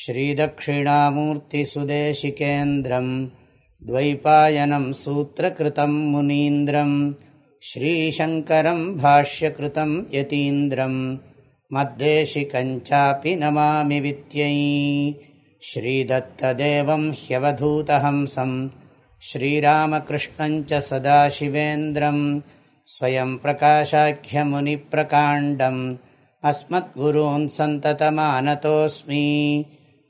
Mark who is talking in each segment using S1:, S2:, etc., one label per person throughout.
S1: श्रीदक्षिणामूर्तिसुदेशिकेन्द्रं द्वैपायनं सूत्रकृतं मुनीन्द्रं श्रीशङ्करं भाष्यकृतं यतीन्द्रं मद्देशिकञ्चापि नमामि वित्यै श्रीदत्तदेवं ह्यवधूतहंसं श्रीरामकृष्णञ्च सदाशिवेन्द्रं स्वयं प्रकाशाख्यमुनिप्रकाण्डम् अस्मद्गुरून् सन्ततमानतोऽस्मि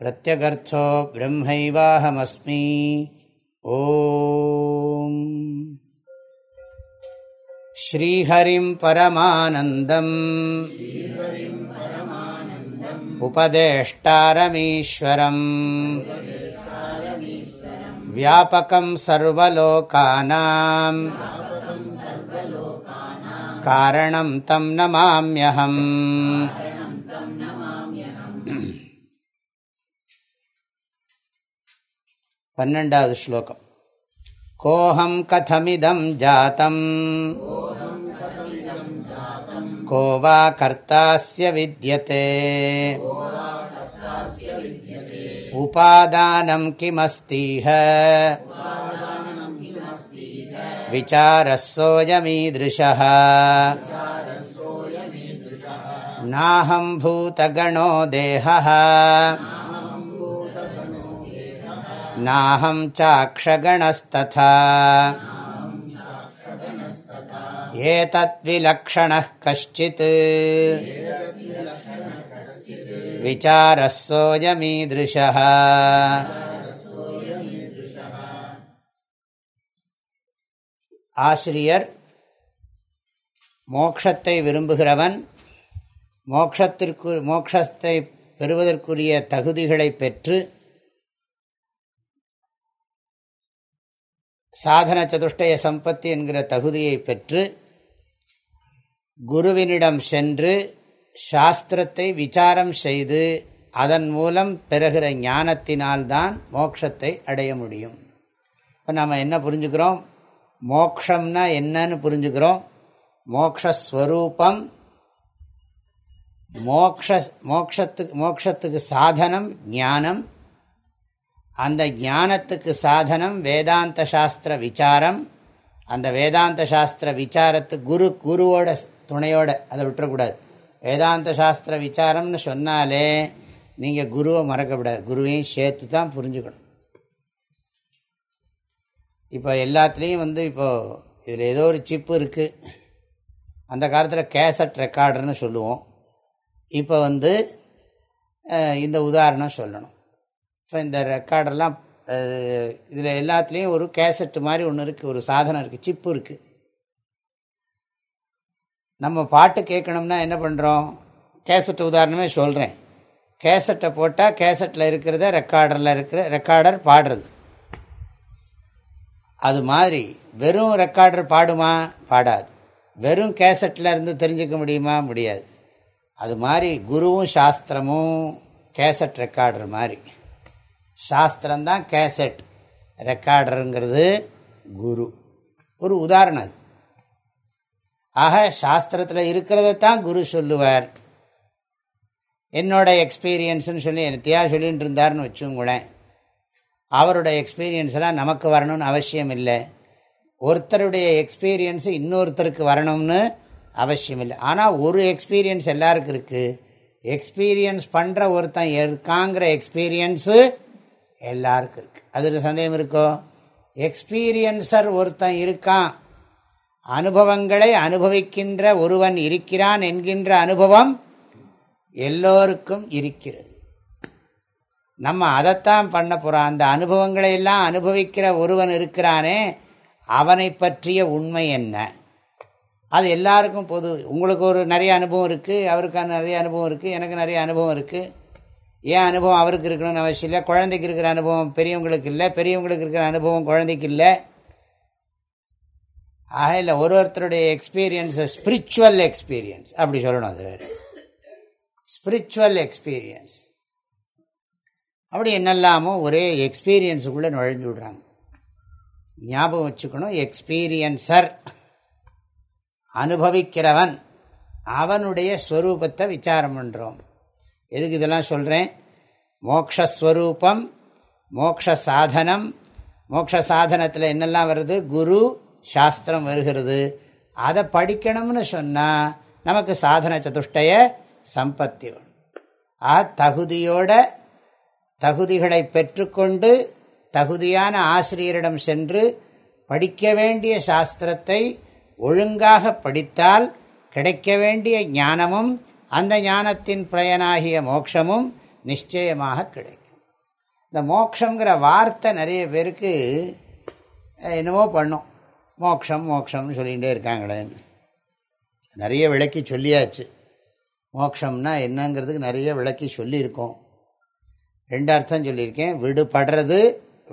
S1: प्रत्यगर्थो ब्रह्मैवाहमस्मि ओ श्रीहरिं परमानन्दम् उपदेष्टारमीश्वरम् व्यापकं सर्वलोकानाम् कारणं तं नमाम्यहम् பன்னெண்டாவது ஸ்லோகம் கோஹம் கதமிதம் ஜாத்தம் को वा कर्तास्य विद्यते उपादानं किमस्तीह विचारः सोऽयमीदृशः नाहं भूतगणो देहः नाहं चाक्षगणस्तथा एतद्विलक्षणः कश्चित् विचारः सोऽयमीदृशः ஆசிரியர் மோக்ஷத்தை விரும்புகிறவன் மோக்ஷத்திற்கு மோக்ஷத்தை பெறுவதற்குரிய தகுதிகளை பெற்று சாதன சதுஷ்டய சம்பத்தி என்கிற தகுதியை பெற்று குருவினிடம் சென்று சாஸ்திரத்தை விசாரம் செய்து அதன் மூலம் பெறுகிற ஞானத்தினால்தான் மோக்ஷத்தை அடைய முடியும். இப்போ நாம் என்ன புரிஞ்சுக்கிறோம்? மோக்ஷம்னா என்னன்னு புரிஞ்சுக்கிறோம். மோக்ஷஸ்வரூபம் மோக்ஷ மோக்ஷத்துக்கு மோக்ஷத்துக்கு சாதனம் ஞானம் அந்த ஞானத்துக்கு சாதனம் வேதாந்த சாஸ்திர விசாரம். அந்த வேதாந்த சாஸ்திர விசாரத்து குரு குருவோட துணையோட அதை விட்டுறக்கூடாது. வேதாந்த சாஸ்திர விசாரம்னு சொன்னாலே நீங்கள் குருவை மறக்கக்கூடாது. குருவையும் சேர்த்து தான் புரிஞ்சுக்கணும். இப்போ எல்லாத்துலேயும் வந்து இப்போது இதில் ஏதோ ஒரு சிப்பு இருக்குது அந்த காலத்தில் கேசட் ரெக்கார்டர்னு சொல்லுவோம். இப்போ வந்து இந்த உதாரணம் சொல்லணும். இப்போ இந்த ரெக்கார்டெல்லாம் இதில் எல்லாத்துலேயும் ஒரு கேசட்டு மாதிரி ஒன்று இருக்குது ஒரு சாதனம் இருக்குது சிப்பு இருக்குது நம்ம பாட்டு கேட்கணும்னா என்ன பண்ணுறோம் கேசட் உதாரணமே சொல்கிறேன் கேசட்டை போட்டால் கேசட்டில் இருக்கிறத ரெக்கார்டரில் இருக்கிற ரெக்கார்டர் பாடுறது. அது மாதிரி வெறும் ரெக்கார்டர் பாடுமா? பாடாது. வெறும் கேசட்டில் இருந்து தெரிஞ்சுக்க முடியுமா? முடியாது. அது மாதிரி குருவும் சாஸ்திரமும் கேசட் ரெக்கார்டர் மாதிரி. சாஸ்திரம்தான் கேசட். ரெக்கார்டருங்கிறது குரு. ஒரு உதாரணம் அது. ஆக சாஸ்திரத்தில் இருக்கிறதத்தான் குரு சொல்லுவார். என்னோட எக்ஸ்பீரியன்ஸ்னு சொல்லி என்னத்தையா சொல்லிகிட்டு இருந்தார்னு வச்சுங்களேன் அவரோட எக்ஸ்பீரியன்ஸ்லாம் நமக்கு வரணும்னு அவசியம் இல்லை. ஒருத்தருடைய எக்ஸ்பீரியன்ஸு இன்னொருத்தருக்கு வரணும்னு அவசியம் இல்லை. ஆனால் ஒரு எக்ஸ்பீரியன்ஸ் எல்லாருக்கும் இருக்குது எக்ஸ்பீரியன்ஸ் பண்ணுற ஒருத்தன் இருக்காங்கிற எக்ஸ்பீரியன்ஸு எல்லாருக்கும் இருக்கு. அதில் சந்தேகம் இருக்கோ? எக்ஸ்பீரியன்சர் ஒருத்தன் இருக்கான். அனுபவங்களை அனுபவிக்கின்ற ஒருவன் இருக்கிறான் என்கின்ற அனுபவம் எல்லோருக்கும் இருக்கிறது. நம்ம அதைத்தான் பண்ண போகிறோம் அந்த அனுபவங்களை எல்லாம் அனுபவிக்கிற ஒருவன் இருக்கிறானே அவனை பற்றிய உண்மை என்ன? அது எல்லாருக்கும் பொது. உங்களுக்கு ஒரு நிறைய அனுபவம் இருக்குது அவருக்கான நிறைய அனுபவம் இருக்குது எனக்கு நிறைய அனுபவம் இருக்குது ஏன் அனுபவம் அவருக்கு இருக்கணும்னு அவசியம் இல்லை. குழந்தைக்கு இருக்கிற அனுபவம் பெரியவங்களுக்கு இல்லை. பெரியவங்களுக்கு இருக்கிற அனுபவம் குழந்தைக்கு இல்லை. ஆக இல்லை ஒரு ஒருத்தருடைய எக்ஸ்பீரியன்ஸ் ஸ்பிரிச்சுவல் எக்ஸ்பீரியன்ஸ் அப்படி சொல்லணும் அது வேறு. ஸ்பிரிச்சுவல் எக்ஸ்பீரியன்ஸ் அப்படி என்னெல்லாமோ ஒரே எக்ஸ்பீரியன்ஸுக்குள்ளே நுழைஞ்சு விடுறாங்க. ஞாபகம் வச்சுக்கணும் எக்ஸ்பீரியன்சர் அனுபவிக்கிறவன். அவனுடைய ஸ்வரூபத்தை விசாரம் பண்ணுறோம் எதுக்கு இதெல்லாம் சொல்கிறேன் மோக்ஷஸ்வரூபம் மோக்ஷ சாதனம் மோக்ஷ சாதனத்தில் என்னெல்லாம் வருது? குரு சாஸ்திரம் வருகிறது. அதை படிக்கணும்னு சொன்னால் நமக்கு சாதன சதுஷ்டய சம்பத்தி வேணும். ஆ தகுதியோட தகுதிகளை பெற்றுக்கொண்டு தகுதியான ஆசிரியரிடம் சென்று படிக்க வேண்டிய சாஸ்திரத்தை ஒழுங்காக படித்தால் கிடைக்க வேண்டிய ஞானமும் அந்த ஞானத்தின் பயனாகிய மோட்சமும் நிச்சயமாக கிடைக்கும். இந்த மோக்ஷங்கிற வார்த்தை நிறைய பேருக்கு என்னமோ பண்ணும். மோக்ஷம் மோக்ஷம்னு சொல்லிகிட்டே இருக்காங்களேன்னு நிறைய விளக்கி சொல்லியாச்சு. மோக்ஷம்னா என்னங்கிறதுக்கு நிறைய விளக்கி சொல்லியிருக்கோம். ரெண்டு அர்த்தம் சொல்லியிருக்கேன். விடுபடுறது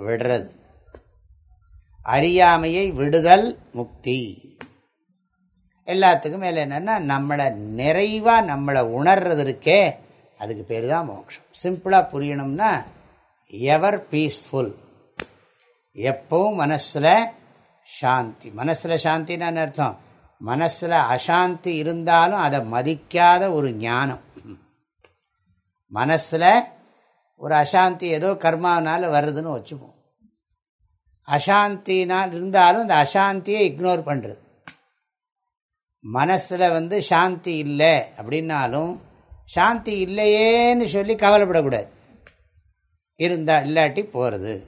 S1: விடுறது. அறியாமையை விடுதல் முக்தி. எல்லாத்துக்கும் மேலே என்னென்னா நம்மளை நிறைவாக நம்மளை உணர்றது இருக்கே அதுக்கு பேர் தான் மோட்சம். சிம்பிளாக புரியணும்னா எவர் பீஸ்ஃபுல் எப்பவும் மனசில் சாந்தி. மனசில் சாந்தின்னு அர்த்தம்? மனசில் அசாந்தி இருந்தாலும் அதை மதிக்காத ஒரு ஞானம். மனசில் ஒரு அசாந்தி ஏதோ கர்மாவனால வருதுன்னு வச்சுப்போம். அசாந்தினால் இருந்தாலும் அந்த அசாந்தியை இக்னோர் பண்ணுறது மனசில் வந்து சாந்தி இல்லை அப்படின்னாலும் சாந்தி இல்லையேன்னு சொல்லி கவலைப்படக்கூடாது. இருந்தால் இல்லாட்டி போகிறது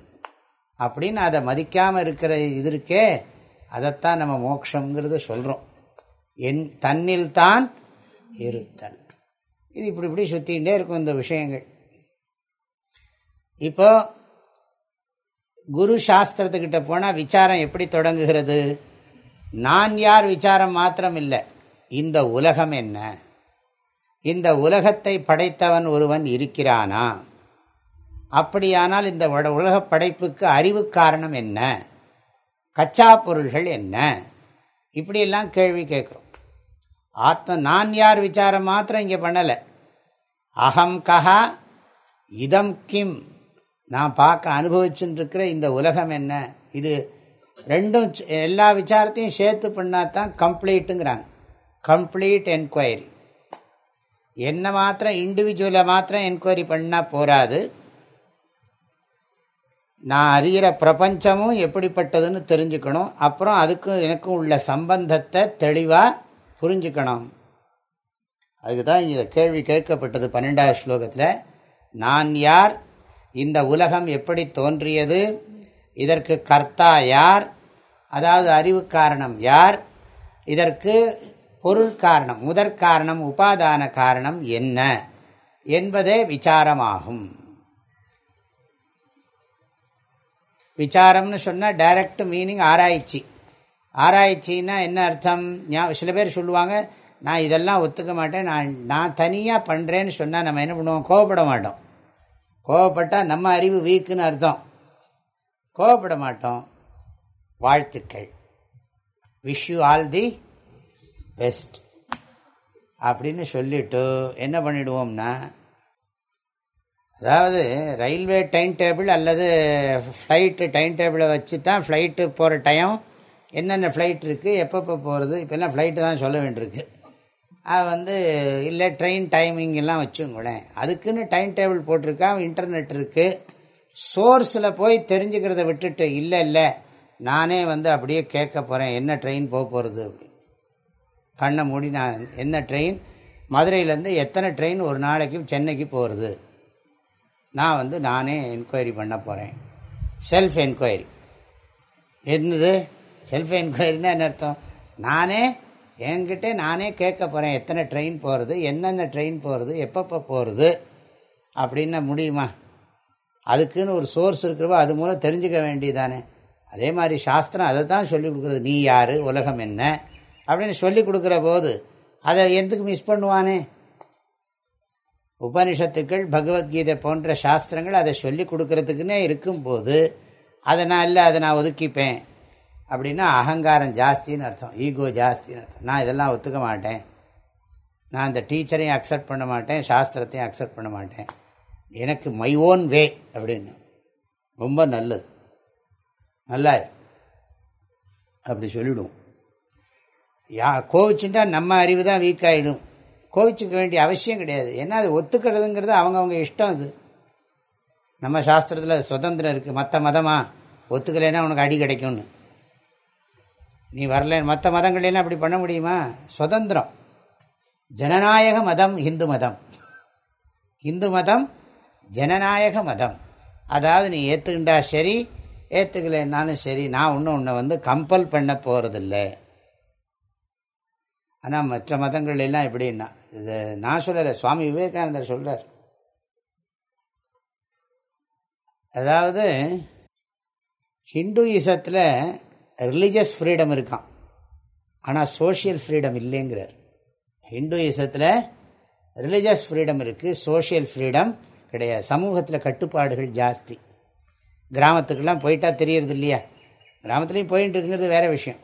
S1: அப்படின்னு அதை மதிக்காமல் இருக்கிற இது இருக்கே அதைத்தான் நம்ம மோட்சங்கிறத சொல்கிறோம் என் தன்னில்தான் இருத்தல். இது இப்படி இப்படி சுற்றிகிட்டே இருக்கும் இந்த விஷயங்கள். இப்போ குரு சாஸ்திரத்துக்கிட்ட போனால் விசாரம் எப்படி தொடங்குகிறது? நான் யார் விசாரம் மாத்திரம் இல்லை இந்த உலகம் என்ன? இந்த உலகத்தை படைத்தவன் ஒருவன் இருக்கிறானா? அப்படியானால் இந்த உலக படைப்புக்கு அறிவு காரணம் என்ன? கச்சா பொருள்கள் என்ன? இப்படியெல்லாம் கேள்வி கேட்குறோம். ஆத்ம நான் யார் விசாரம் மாத்திரம் இங்கே பண்ணலை. அகம் கஹா இதம் கிம். நான் பார்க்க அனுபவிச்சுட்டு இருக்கிற இந்த உலகம் என்ன? இது ரெண்டும் எல்லா விசாரத்தையும் சேர்த்து பண்ணால் தான் கம்ப்ளீட்டுங்கிறாங்க கம்ப்ளீட் என்கொயரி என்ன மாத்திரம் இண்டிவிஜுவலை மாத்திரம் என்கொயரி பண்ணால் போராது நான் அறிகிற பிரபஞ்சமும் எப்படிப்பட்டதுன்னு தெரிஞ்சுக்கணும். அப்புறம் அதுக்கும் எனக்கும் உள்ள சம்பந்தத்தை தெளிவாக புரிஞ்சுக்கணும். அதுக்கு தான் இந்த கேள்வி கேட்கப்பட்டது பன்னெண்டாவது ஸ்லோகத்தில் நான் யார்? இந்த உலகம் எப்படி தோன்றியது? இதற்கு கர்த்தா யார்? அதாவது அறிவு காரணம் யார்? இதற்கு பொருள் காரணம் முதற் காரணம் உபாதான காரணம் என்ன என்பதே விசாரமாகும். விசாரம்னு சொன்னால் டைரக்ட் மீனிங் ஆராய்ச்சி. ஆராய்ச்சின்னா என்ன அர்த்தம்? சில பேர் சொல்லுவாங்க நான் இதெல்லாம் ஒத்துக்க மாட்டேன். நான் நான் தனியாக பண்ணுறேன்னு சொன்னால் நம்ம என்ன பண்ணுவோம்? கோவப்பட மாட்டோம். கோவப்பட்டால் நம்ம அறிவு வீக்குன்னு அர்த்தம். கோவப்பட மாட்டோம் வாழ்த்துக்கள். Wish you all the best அப்படின்னு சொல்லிட்டு என்ன பண்ணிடுவோம்னா அதாவது ரயில்வே டைம் டேபிள் அல்லது ஃப்ளைட்டு டைம் டேபிளை வச்சு தான் ஃப்ளைட்டு போகிற டைம் என்னென்ன ஃப்ளைட் இருக்குது எப்பப்போ போகிறது இப்போல்லாம் ஃப்ளைட்டு தான் சொல்ல வேண்டியிருக்கு. அது வந்து இல்லை ட்ரெயின் டைமிங்கெல்லாம் வச்சுங்களேன் அதுக்குன்னு டைம் டேபிள் போட்டிருக்கா இன்டர்நெட் இருக்குது சோர்ஸில் போய் தெரிஞ்சுக்கிறத விட்டுட்டு இல்லை இல்லை நானே வந்து அப்படியே கேட்க போகிறேன் என்ன ட்ரெயின் போக போகிறது அப்படின்னு. கண்ணை மூடி நான் என்ன ட்ரெயின்? மதுரையிலேருந்து எத்தனை ட்ரெயின் ஒரு நாளைக்கு சென்னைக்கு போகிறது நான் வந்து நானே என்கொயரி பண்ண போகிறேன் செல்ஃப் என்கொயரி. என்னது? செல்ஃப் என்கொயரினா என்ன அர்த்தம்? நானே என்கிட்ட நானே கேட்க போகிறேன் எத்தனை ட்ரெயின் போகிறது என்னென்ன ட்ரெயின் போகிறது எப்பப்போ போகிறது அப்படின்னா முடியுமா? அதுக்குன்னு ஒரு சோர்ஸ் இருக்கிறவோ அது மூலம் தெரிஞ்சுக்க வேண்டியதானே அதே மாதிரி சாஸ்திரம் அதை தான் சொல்லிக் கொடுக்குறது. நீ யார்? உலகம் என்ன? அப்படின்னு சொல்லி கொடுக்குற போது அதை எதுக்கு மிஸ் பண்ணுவானே? உபனிஷத்துக்கள் பகவத்கீதை போன்ற சாஸ்திரங்கள் அதை சொல்லி கொடுக்கறதுக்குன்னே இருக்கும்போது அதை நான் இல்லை அதை நான் ஒதுக்கிப்பேன். அப்படின்னா அகங்காரம் ஜாஸ்தின்னு அர்த்தம். ஈகோ ஜாஸ்தின்னு அர்த்தம். நான் இதெல்லாம் ஒத்துக்க மாட்டேன். நான் அந்த டீச்சரையும் அக்செப்ட் பண்ண மாட்டேன் சாஸ்திரத்தையும் அக்செப்ட் பண்ண மாட்டேன். எனக்கு மை ஓன் வே அப்படின்னு. ரொம்ப நல்லது. நல்லா அப்படி சொல்லிவிடுவோம் யா கோவிச்சுட்டா நம்ம அறிவு தான் வீக் ஆகிடும் கோவிச்சுக்க வேண்டிய அவசியம் கிடையாது. ஏன்னா அது ஒத்துக்கிறதுங்கிறது அவங்கவுங்க இஷ்டம் அது. நம்ம சாஸ்திரத்தில் சுதந்திரம் இருக்குது மற்ற மதமாக ஒத்துக்கலைன்னா உனக்கு அடி கிடைக்கும்னு. நீ வரல மற்ற மதங்கள்லாம் அப்படி பண்ண முடியுமா? சுதந்திரம். ஜனநாயக மதம் இந்து மதம். இந்து மதம் ஜனநாயக மதம் அதாவது நீ ஏற்றுக்கிண்டா சரி ஏற்றுக்கலைன்னாலும் சரி நான் ஒன்றும் உன்னை வந்து கம்பல் பண்ண போகிறதில்ல ஆனால் மற்ற மதங்கள் எல்லாம் எப்படின்னா இது நான் சொல்லலை சுவாமி விவேகானந்தர் சொல்கிறார் அதாவது ஹிந்துயிசத்தில் ரிலீஜியஸ் ஃப்ரீடம் இருக்கான் ஆனால் சோஷியல் ஃப்ரீடம் இல்லைங்கிறார். ஹிந்துயிசத்தில் ரிலீஜியஸ் ஃப்ரீடம் இருக்குது சோஷியல் ஃப்ரீடம் கிடையாது. சமூகத்தில் கட்டுப்பாடுகள் ஜாஸ்தி. கிராமத்துக்கெல்லாம் போயிட்டால் தெரியறது இல்லையா? கிராமத்துலேயும் போயிட்டு இருக்கிறது வேறு விஷயம்.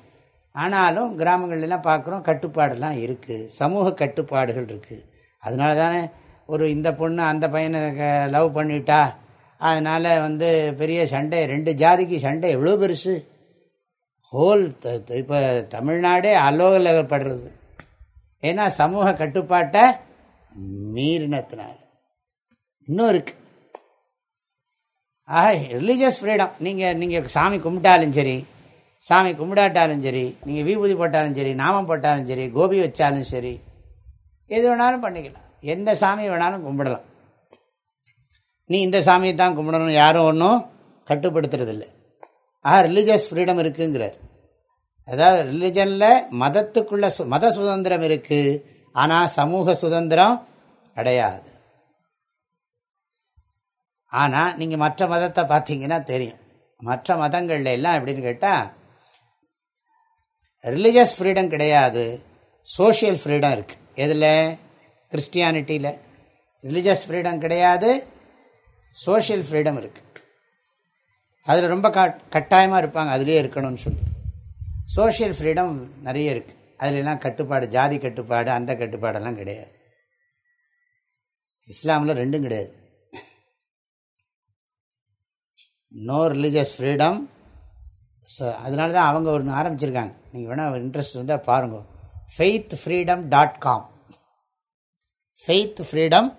S1: ஆனாலும் கிராமங்கள்லாம் பார்க்குறோம் கட்டுப்பாடெல்லாம் இருக்குது சமூக கட்டுப்பாடுகள் இருக்குது அதனால தானே ஒரு இந்த பொண்ணு அந்த பையனை லவ் பண்ணிட்டா. அதனால் வந்து பெரிய சண்டை ரெண்டு ஜாதிக்கு சண்டை எவ்வளோ பெருசு? ஹோல் இப்போ தமிழ்நாடே அலோகலகப்படுறது. ஏன்னா சமூக கட்டுப்பாட்டை மீறினத்தினால. இன்னும் இருக்கு. ஆக ரிலீஜியஸ் ஃப்ரீடம் நீங்கள் நீங்கள் சாமி கும்பிட்டாலும் சரி சாமி கும்பிடாட்டாலும் சரி நீங்கள் விபூதி போட்டாலும் சரி நாமம் போட்டாலும் சரி கோபி வச்சாலும் சரி எது வேணாலும் பண்ணிக்கலாம். எந்த சாமியை வேணாலும் கும்பிடலாம். நீ இந்த சாமியை தான் கும்பிடணும் யாரும் ஒன்றும் கட்டுப்படுத்துறதில்லை. ஆஹா ரிலீஜியஸ் ஃப்ரீடம் இருக்குங்கிறார். அதாவது ரிலிஜனில் மதத்துக்குள்ள மத சுதந்திரம் இருக்குது ஆனால் சமூக சுதந்திரம் கிடையாது. ஆனால் நீங்கள் மற்ற மதத்தை பார்த்தீங்கன்னா தெரியும். மற்ற மதங்கள்ல எல்லாம் எப்படின்னு கேட்டால் ரிலிஜியஸ் ஃப்ரீடம் கிடையாது. சோஷியல் ஃப்ரீடம் இருக்குது எதில்? கிறிஸ்டியானிட்டியில் ரிலிஜியஸ் ஃப்ரீடம் கிடையாது. சோஷியல் ஃப்ரீடம் இருக்குது அதில் ரொம்ப கட்டாயமாக இருப்பாங்க. அதுலேயே இருக்கணும்னு சொல்லி. சோஷியல் ஃப்ரீடம் நிறைய இருக்குது அதுலலாம் கட்டுப்பாடு ஜாதி கட்டுப்பாடு அந்த கட்டுப்பாடெல்லாம் கிடையாது. இஸ்லாமில் ரெண்டும் கிடையாது. நோ ரிலீஜியஸ் ஃப்ரீடம் ஸோ அதனால தான் அவங்க ஒன்று ஆரம்பிச்சிருக்காங்க. நீங்கள் வேணால் இன்ட்ரெஸ்ட் இருந்தால் பாருங்கள் faith freedom dot com faith freedom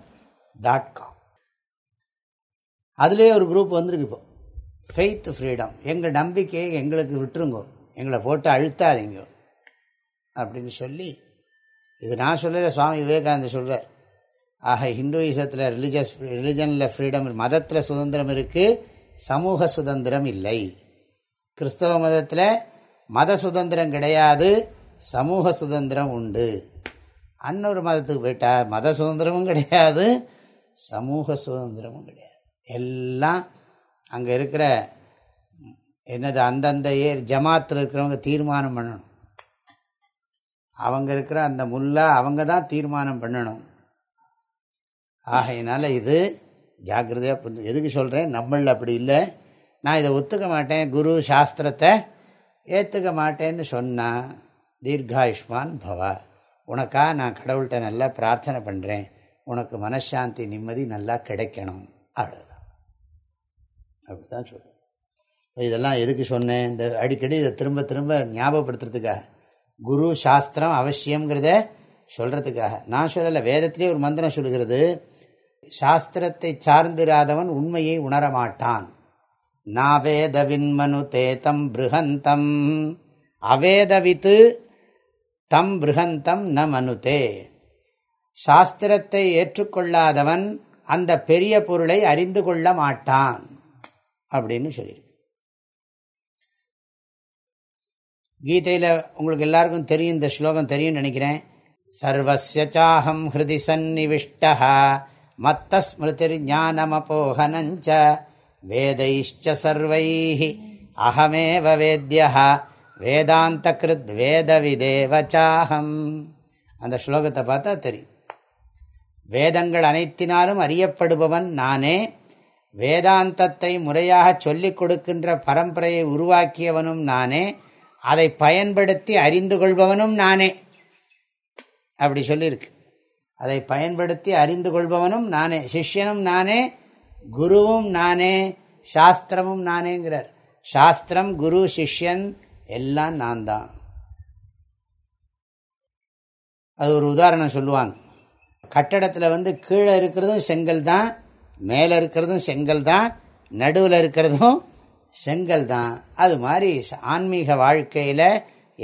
S1: dot com அதுலேயே ஒரு குரூப் வந்திருக்கு இப்போ. ஃபெய்த் ஃப்ரீடம் எங்கள் நம்பிக்கையை எங்களுக்கு விட்டுருங்கோ. எங்களை போட்டு அழுத்தாதீங்க. அப்படின்னு சொல்லி இது நான் சொல்லலை சுவாமி விவேகானந்தர் சொல்கிறார் ஆக ஹிந்துயிசத்தில் ரிலிஜியஸ் ரிலிஜனில் ஃப்ரீடம் மதத்தில் சுதந்திரம் இருக்குது சமூக சுதந்திரம் இல்லை. கிறிஸ்தவ மதத்தில் மத சுதந்திரம் கிடையாது சமூக சுதந்திரம் உண்டு. அன்னொரு மதத்துக்கு போயிட்டால் மத சுதந்திரமும் கிடையாது சமூக சுதந்திரமும் கிடையாது. எல்லாம் அங்கே இருக்கிற என்னது அந்தந்த ஏ ஜமாத்தில் இருக்கிறவங்க தீர்மானம் பண்ணணும். அவங்க இருக்கிற அந்த முல்லா அவங்க தான் தீர்மானம் பண்ணணும். ஆகையினால இது ஜாக்கிரதையாக புரிஞ்சு எதுக்கு சொல்கிறேன் நம்மளில் அப்படி இல்லை. நான் இதை ஒத்துக்க மாட்டேன். குரு சாஸ்திரத்தை ஏற்றுக்க மாட்டேன்னு சொன்னால் தீர்காயுஷ்மான் பவா உனக்கா நான் கடவுள்கிட்ட நல்லா பிரார்த்தனை பண்ணுறேன் உனக்கு மனசாந்தி நிம்மதி நல்லா கிடைக்கணும். அவ்வளோதான் அப்படி தான் சொல்லுவேன் இதெல்லாம் எதுக்கு சொன்னேன்? இந்த அடிக்கடி இதை திரும்ப திரும்ப ஞாபகப்படுத்துறதுக்காக. குரு சாஸ்திரம் அவசியங்கிறத சொல்கிறதுக்காக நான் சொல்லலை வேதத்திலே ஒரு மந்திரம் சொல்கிறது சாஸ்திரத்தை சார்ந்திராதவன் உண்மையை உணரமாட்டான். நாவேதவின்மனு தேதம் பிருகந்தம் அவேதவித்து தம் பிருகந்தம் ந மனுதே சாஸ்திரத்தை ஏற்றுக்கொள்ளாதவன் அந்த பெரிய பொருளை அறிந்து கொள்ள மாட்டான். அப்படின்னு சொல்லியிருக்கு. கீதையில் உங்களுக்கு எல்லாருக்கும் தெரியும் இந்த ஸ்லோகம் தெரியும்னு நினைக்கிறேன். சர்வசிய சாஹம் ஹிருதி சந்நிவிஷ்ட மத்த ஸ்மிருதிர் சர்வைः அகமேவ வேத்ய வேதாந்த கிருத் வேத அந்த ஸ்லோகத்தை பார்த்தா தெரியும். வேதங்கள் அனைத்தினாலும் அறியப்படுபவன் நானே வேதாந்தத்தை முறையாக சொல்லிக் கொடுக்கின்ற பரம்பரையை உருவாக்கியவனும் நானே அதை பயன்படுத்தி அறிந்து கொள்பவனும் நானே. அப்படி சொல்லியிருக்கு. அதை பயன்படுத்தி அறிந்து கொள்பவனும் நானே சிஷ்யனும் நானே குருவும் நானே சாஸ்திரமும் நானேங்கிறார். சாஸ்திரம் குரு சிஷ்யன் எல்லாம் நான் தான் அது ஒரு உதாரணம் சொல்லுவாங்க. கட்டடத்தில் வந்து கீழே இருக்கிறதும் செங்கல் தான் மேலே இருக்கிறதும் செங்கல் தான் நடுவில் இருக்கிறதும் செங்கல் தான். அது மாதிரி ஆன்மீக வாழ்க்கையில்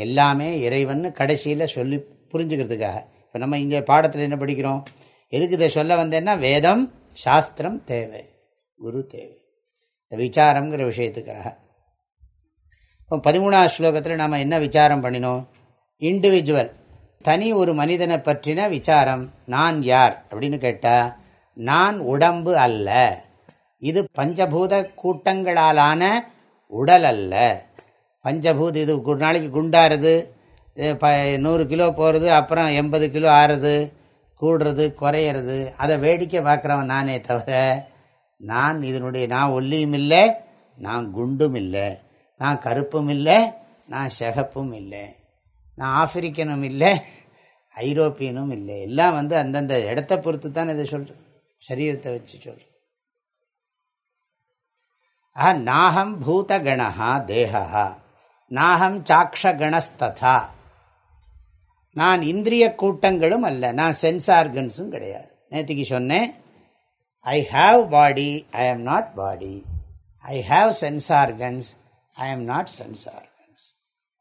S1: எல்லாமே இறைவன் கடைசியில் சொல்லி புரிஞ்சுக்கிறதுக்காக. இப்போ நம்ம இங்கே பாடத்தில் என்ன படிக்கிறோம்? எதுக்கு இதை சொல்ல வந்தேன்னா வேதம் சாஸ்திரம் தேவை. குரு தேவை. இந்த விசாரங்கிற விஷயத்துக்காக. இப்போ பதிமூணாவது ஸ்லோகத்தில் நாம் என்ன விசாரம் பண்ணினோம்? இண்டிவிஜுவல் தனி ஒரு மனிதனை பற்றின விசாரம். நான் யார்? அப்படின்னு கேட்டால் நான் உடம்பு அல்ல. இது பஞ்சபூத கூட்டங்களாலான உடல் அல்ல. பஞ்சபூத இது ஒரு நாளைக்கு குண்டாருது. ப நூறு கிலோ போகிறது அப்புறம் எண்பது கிலோ ஆறுது கூடுறது குறையிறது. அதை வேடிக்கை பார்க்குறவன் நானே தவிர நான் இதனுடைய நான் ஒல்லியும் இல்லை நான் குண்டும் இல்லை. நான் கருப்பும் இல்லை நான் செகப்பும் இல்லை. நான் ஆப்பிரிக்கனும் இல்லை ஐரோப்பியனும் இல்லை. எல்லாம் வந்து அந்தந்த இடத்த பொறுத்து தான் இதை சொல்கிறது சரீரத்தை வச்சு சொல்கிறது ஆஹா நாகம் பூதகணா தேகா நாகம் சாக்ஷகணஸ்ததா. நான் இந்திரிய கூட்டங்களும் அல்ல நான் சென்ஸ் ஆர்கன்ஸும் கிடையாது. நேற்றுக்கு சொன்னேன் ஐ have body I am not body I have sense organs I am not sense organs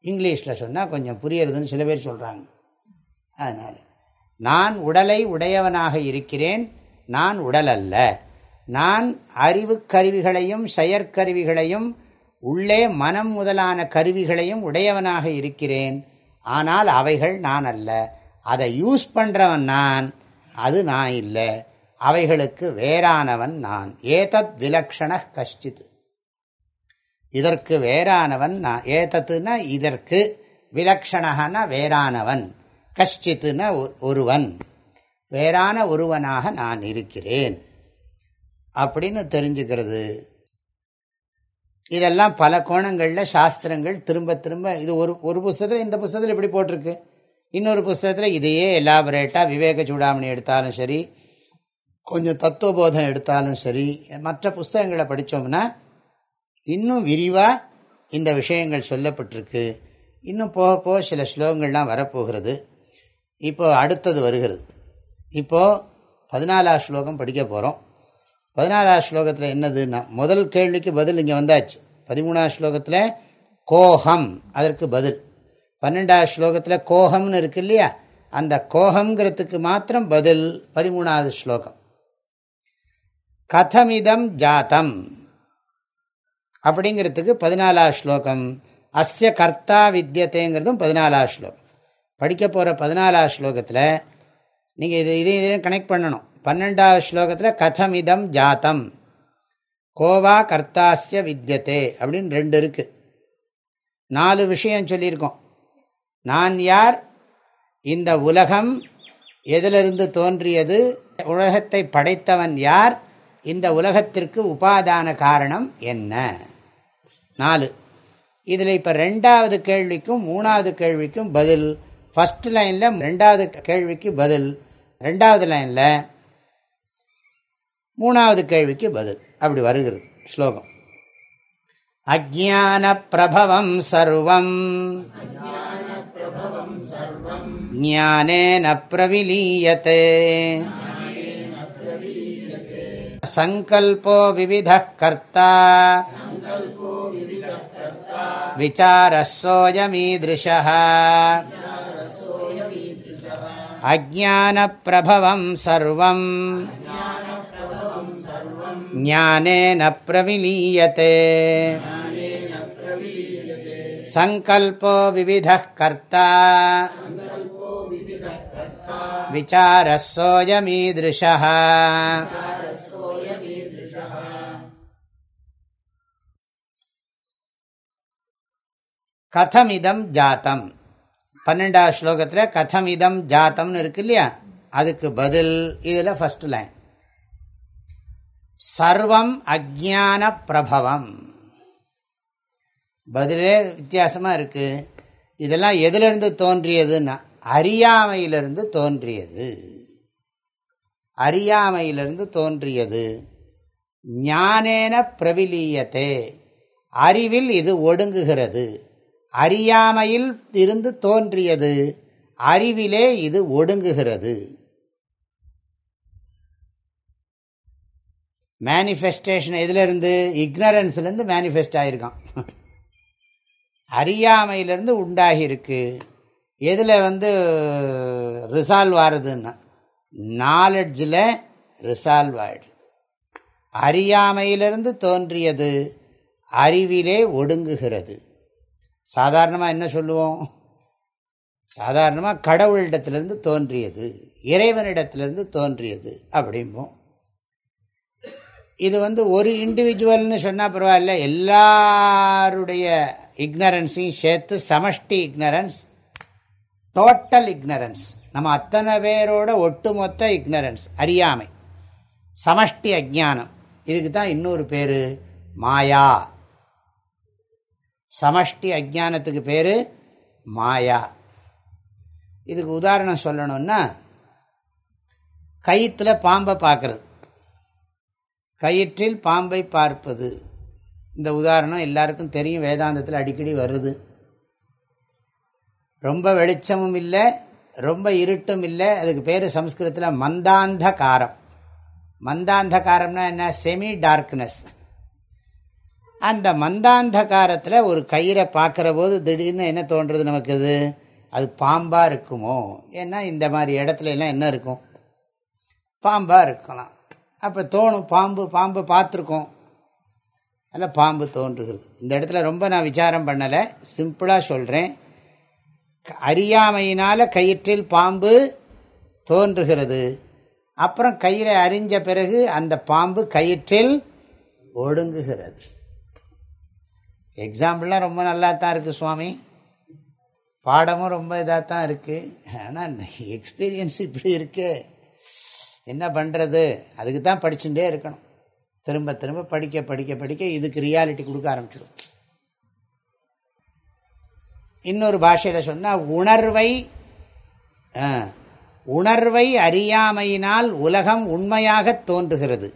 S1: இங்கிலீஷில் சொன்னால் கொஞ்சம் புரியறதுன்னு சில பேர் சொல்கிறாங்க அதனால் நான் உடலை உடையவனாக இருக்கிறேன் நான் உடல் அல்ல. நான் அறிவு கருவிகளையும் செயற்கருவிகளையும் உள்ளே மனம் முதலான கருவிகளையும் உடையவனாக இருக்கிறேன். ஆனால் அவைகள் நான் அல்ல. அதை யூஸ் பண்ணுறவன் நான் அது நான் இல்லை. அவைகளுக்கு வேறானவன் நான். ஏதத் விலக்ஷண கஷ்டித். இதற்கு வேறானவன் நான். ஏதத்துனா இதற்கு விலக்ஷணகனா வேறானவன். கஷ்டித்துன ஒருவன். வேறான ஒருவனாக நான் இருக்கிறேன். அப்படின்னு தெரிஞ்சுக்கிறது. இதெல்லாம் பல கோணங்களில் சாஸ்திரங்கள் திரும்ப திரும்ப இது ஒரு ஒரு புஸ்தகத்தில் இந்த புஸ்தகத்தில் இப்படி போட்டிருக்கு. இன்னொரு புஸ்தகத்தில் இதையே எலாபரேட்டாக விவேக சூடாமணி எடுத்தாலும் சரி கொஞ்சம் தத்துவபோதம் எடுத்தாலும் சரி மற்ற புஸ்தகங்களை படித்தோம்னா இன்னும் விரிவாக இந்த விஷயங்கள் சொல்லப்பட்டிருக்கு. இன்னும் போக போக சில ஸ்லோகங்கள்லாம் வரப்போகிறது. இப்போது அடுத்தது வருகிறது. இப்போது பதினாலாம் ஸ்லோகம் படிக்க போகிறோம் பதினாலாவது ஸ்லோகத்தில் என்னதுன்னா முதல் கேள்விக்கு பதில் இங்கே வந்தாச்சு. பதிமூணாவது ஸ்லோகத்தில் கோஹம் அதற்கு பதில். பன்னெண்டாவது ஸ்லோகத்தில் கோஹம்னு இருக்கு இல்லையா? அந்த கோஹம்ங்கிறதுக்கு மாத்திரம் பதில் பதிமூணாவது ஸ்லோகம். கதமிதம் ஜாத்தம் அப்படிங்கிறதுக்கு பதினாலாவது ஸ்லோகம். அஸ்ய கர்த்தா வித்தியத்தைங்கிறதும் பதினாலாவது ஸ்லோகம். படிக்க போகிற பதினாலாவது ஸ்லோகத்தில் நீங்கள் இது இதையும் கனெக்ட் பண்ணணும். பன்னெண்டாவது ஸ்லோகத்தில் கதமிதம் ஜாத்தம். கோவா கர்த்தாசிய வித்தியதே அப்படின்னு ரெண்டு இருக்குது நாலு விஷயம் சொல்லியிருக்கோம். நான் யார்? இந்த உலகம் எதிலிருந்து தோன்றியது? உலகத்தை படைத்தவன் யார்? இந்த உலகத்திற்கு உபாதான காரணம் என்ன? நாலு. இதில் இப்போ ரெண்டாவது கேள்விக்கும் மூணாவது கேள்விக்கும் பதில். ஃபஸ்ட் லைனில் ரெண்டாவது கேள்விக்கு பதில். ரெண்டாவது லைனில் மூணாவது கேள்விக்கு பதில். அப்படி வருகிறது ஸ்லோகம். அஜான பிரபவம் சர்வம். ஞானேன பிரவிலீயத்தே சங்கல்போ விவித கர்த்தா. விசாரசோயமீதிருஷ அஜான பிரபவம் சர்வம். ज्ञानेन प्रविलीयते सङ्कल्पो विविधः कर्ता विचारः सोऽयमीदृशः கதமிதம் ஜாத்தம் பன்னெண்டாவது ஸ்லோகத்தில் கதமிதம் ஜாத்தம்னு இருக்கு இல்லையா அதுக்கு பதில் இதில் ஃபஸ்ட் லைன் சர்வம் அஜான பிரபவம். பதிலே வித்தியாசமாக இருக்குது இதெல்லாம் எதிலிருந்து தோன்றியதுன்னா அறியாமையிலிருந்து தோன்றியது. அறியாமையிலிருந்து தோன்றியது. ஞானேன பிரவிலீயத்தே. அறிவில் இது ஒடுங்குகிறது. அறியாமையில் இருந்து தோன்றியது. அறிவிலே இது ஒடுங்குகிறது. மேனிஃபெஸ்டேஷன் எதுலேருந்து? இக்னரன்ஸ்லேருந்து மேனிஃபெஸ்ட் ஆகிருக்கான் அறியாமையிலேருந்து உண்டாகியிருக்கு. எதில் வந்து ரிசால்வ் ஆகுதுன்னா நாலெட்ஜில் ரிசால்வ் ஆகிடுது அறியாமையிலிருந்து தோன்றியது அறிவிலே ஒடுங்குகிறது. சாதாரணமாக என்ன சொல்லுவோம்? சாதாரணமாக கடவுளிடத்திலிருந்து தோன்றியது இறைவனிடத்திலிருந்து தோன்றியது அப்படிம்போம். இது வந்து ஒரு இண்டிவிஜுவல்னு சொன்னால் பரவாயில்ல. எல்லாருடைய இக்னரன்ஸையும் சேர்த்து சமஷ்டி இக்னரன்ஸ் டோட்டல் இக்னரன்ஸ் நம்ம அத்தனை பேரோட ஒட்டுமொத்த இக்னரன்ஸ் அறியாமை. சமஷ்டி அஜானம் இதுக்கு தான் இன்னொரு பேர் மாயா. சமஷ்டி அஜானத்துக்கு பேர் மாயா. இதுக்கு உதாரணம் சொல்லணும்னா கயிற்றுல பாம்பை பார்க்கறது கயிற்றில் பாம்பை பார்ப்பது. இந்த உதாரணம் எல்லாருக்கும் தெரியும் வேதாந்தத்தில் அடிக்கடி வருது. ரொம்ப வெளிச்சமும் இல்லை ரொம்ப இருட்டும் இல்லை அதுக்கு பேர் சம்ஸ்கிருதத்தில் மந்தாந்த காரம் மந்தாந்த காரம்னா என்ன? செமி டார்க்னஸ் அந்த மந்தாந்தகாரத்தில் ஒரு கயிறை பார்க்குற போது திடீர்னு என்ன தோன்றுறது நமக்கு இது அது பாம்பாக இருக்குமோ? ஏன்னா இந்த மாதிரி இடத்துல எல்லாம் என்ன இருக்கும்? பாம்பாக இருக்கலாம். அப்போ தோணும் பாம்பு பாம்பு பார்த்துருக்கோம். அதில் பாம்பு தோன்றுகிறது. இந்த இடத்துல ரொம்ப நான் விசாரம் பண்ணலை சிம்பிளாக சொல்கிறேன் அறியாமையினால் கயிற்றில் பாம்பு தோன்றுகிறது. அப்புறம் கயிறை அறிஞ்ச பிறகு அந்த பாம்பு கயிற்றில் ஒடுங்குகிறது. எக்ஸாம்பிள்லாம் ரொம்ப நல்லா தான் இருக்குது சுவாமி. பாடமும் ரொம்ப இதாக தான் இருக்குது ஆனால் எக்ஸ்பீரியன்ஸ் இப்படி இருக்குது என்ன பண்ணுறது அதுக்கு தான் படிச்சுட்டே இருக்கணும். திரும்ப திரும்ப படிக்க படிக்க படிக்க இதுக்கு ரியாலிட்டி கொடுக்க ஆரம்பிச்சிடும். இன்னொரு பாஷையில் சொன்னால் உணர்வை உணர்வை அறியாமையினால் உலகம் உண்மையாக தோன்றுகிறது.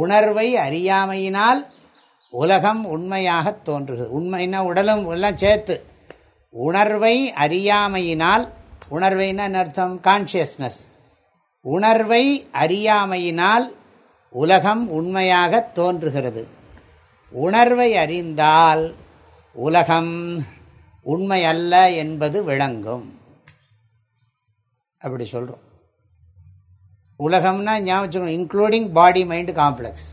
S1: உணர்வை அறியாமையினால் உலகம் உண்மையாக தோன்றுகிறது. உண்மைன்னா உடலும் எல்லாம் சேர்த்து. உணர்வை அறியாமையினால் உணர்வைன்னா அர்த்தம்? கான்சியஸ்னஸ் உணர்வை அறியாமையினால் உலகம் உண்மையாக தோன்றுகிறது. உணர்வை அறிந்தால் உலகம் உண்மையல்ல என்பது விளங்கும். அப்படி சொல்கிறோம் உலகம்னா ஞாபகம் இன்க்ளூடிங் பாடி மைண்டு காம்ப்ளெக்ஸ்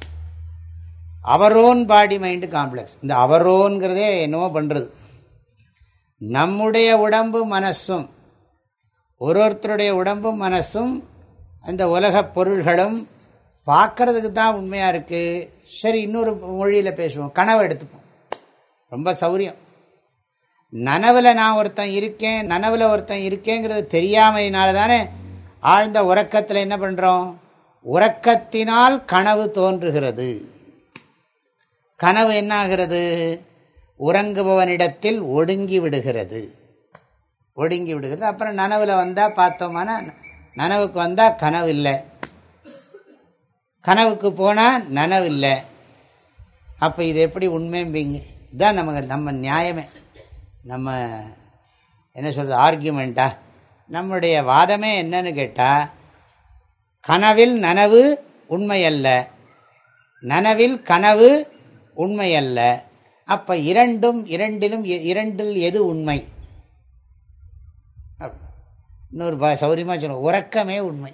S1: அவரோன் பாடி மைண்டு காம்ப்ளெக்ஸ் இந்த அவரோன்கிறதே என்னவோ பண்ணுறது நம்முடைய உடம்பு மனசும் ஒரு ஒருத்தருடைய உடம்பும் மனசும் அந்த உலக பொருள்களும் பார்க்கறதுக்கு தான் உண்மையாக இருக்குது சரி இன்னொரு மொழியில் பேசுவோம். கனவை எடுத்துப்போம். ரொம்ப சௌரியம். நனவில் நான் ஒருத்தன் இருக்கேன் நனவில் ஒருத்தன் இருக்கேங்கிறது தெரியாமையினால தானே ஆழ்ந்த உறக்கத்தில் என்ன பண்ணுறோம் உறக்கத்தினால் கனவு தோன்றுகிறது. கனவு என்னாகிறது? உறங்குபவனிடத்தில் ஒடுங்கி விடுகிறது. ஒடுங்கி விடுகிறது. அப்புறம் நனவில் வந்தால் பார்த்தோம்னா நனவுக்கு வந்தால் கனவு இல்லை. கனவுக்கு போனால் நனவு இல்லை. அப்போ இது எப்படி உண்மைம்பிங்க இதுதான் நமக்கு நம்ம நியாயமே. நம்ம என்ன சொல்கிறது ஆர்கியூமெண்ட்டா நம்முடைய வாதமே என்னன்னு கேட்டால் கனவில் நனவு உண்மையல்ல. நனவில் கனவு உண்மையல்ல. அப்போ இரண்டும் இரண்டிலும் இரண்டில் எது உண்மை? இன்னொரு சௌரியமாக சொல்லுவோம் உறக்கமே உண்மை.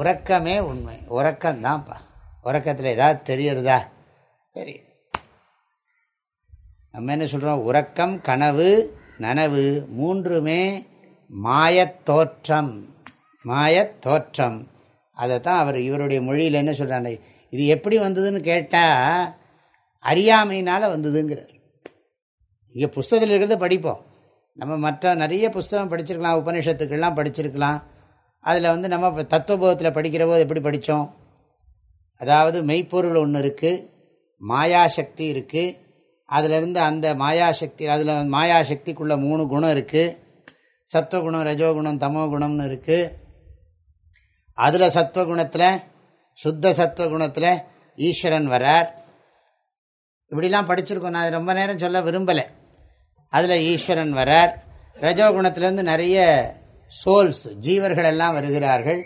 S1: உறக்கமே உண்மை. உறக்கம்தான்ப்பா. உறக்கத்தில் ஏதாவது தெரியறதா? தெரியும். நம்ம என்ன சொல்கிறோம் உறக்கம் கனவு நனவு மூன்றுமே மாயத்தோற்றம் மாயத்தோற்றம் அதை தான் அவர் இவருடைய மொழியில் என்ன சொல்கிறாங்க இது எப்படி வந்ததுன்னு கேட்டால் அறியாமையினால் வந்ததுங்கிறார். இங்கே புஸ்தகத்தில் இருக்கிறத படிப்போம். நம்ம மற்ற நிறைய புஸ்தகம் படிச்சிருக்கலாம் உபநிஷத்துக்கள்லாம் படிச்சிருக்கலாம். அதில் வந்து நம்ம தத்துவபோதத்தில் படிக்கிற போது எப்படி படித்தோம் அதாவது மெய்ப்பொருள் ஒன்று இருக்குது மாயாசக்தி இருக்குது அதிலிருந்து அந்த மாயாசக்தி அதில் மாயாசக்திக்குள்ள மூணு குணம் இருக்குது சத்வகுணம் ரஜோகுணம் தமோ குணம்னு இருக்குது அதில் சத்வகுணத்தில் சுத்த சத்வகுணத்தில் ஈஸ்வரன் வரார் இப்படிலாம் படிச்சிருக்கோம். நான் ரொம்ப நேரம் சொல்ல விரும்பலை. அதில் ஈஸ்வரன் வரார். ரஜோகுணத்திலேருந்து நிறைய சோல்ஸ் ஜீவர்கள் எல்லாம் வருகிறார்கள்.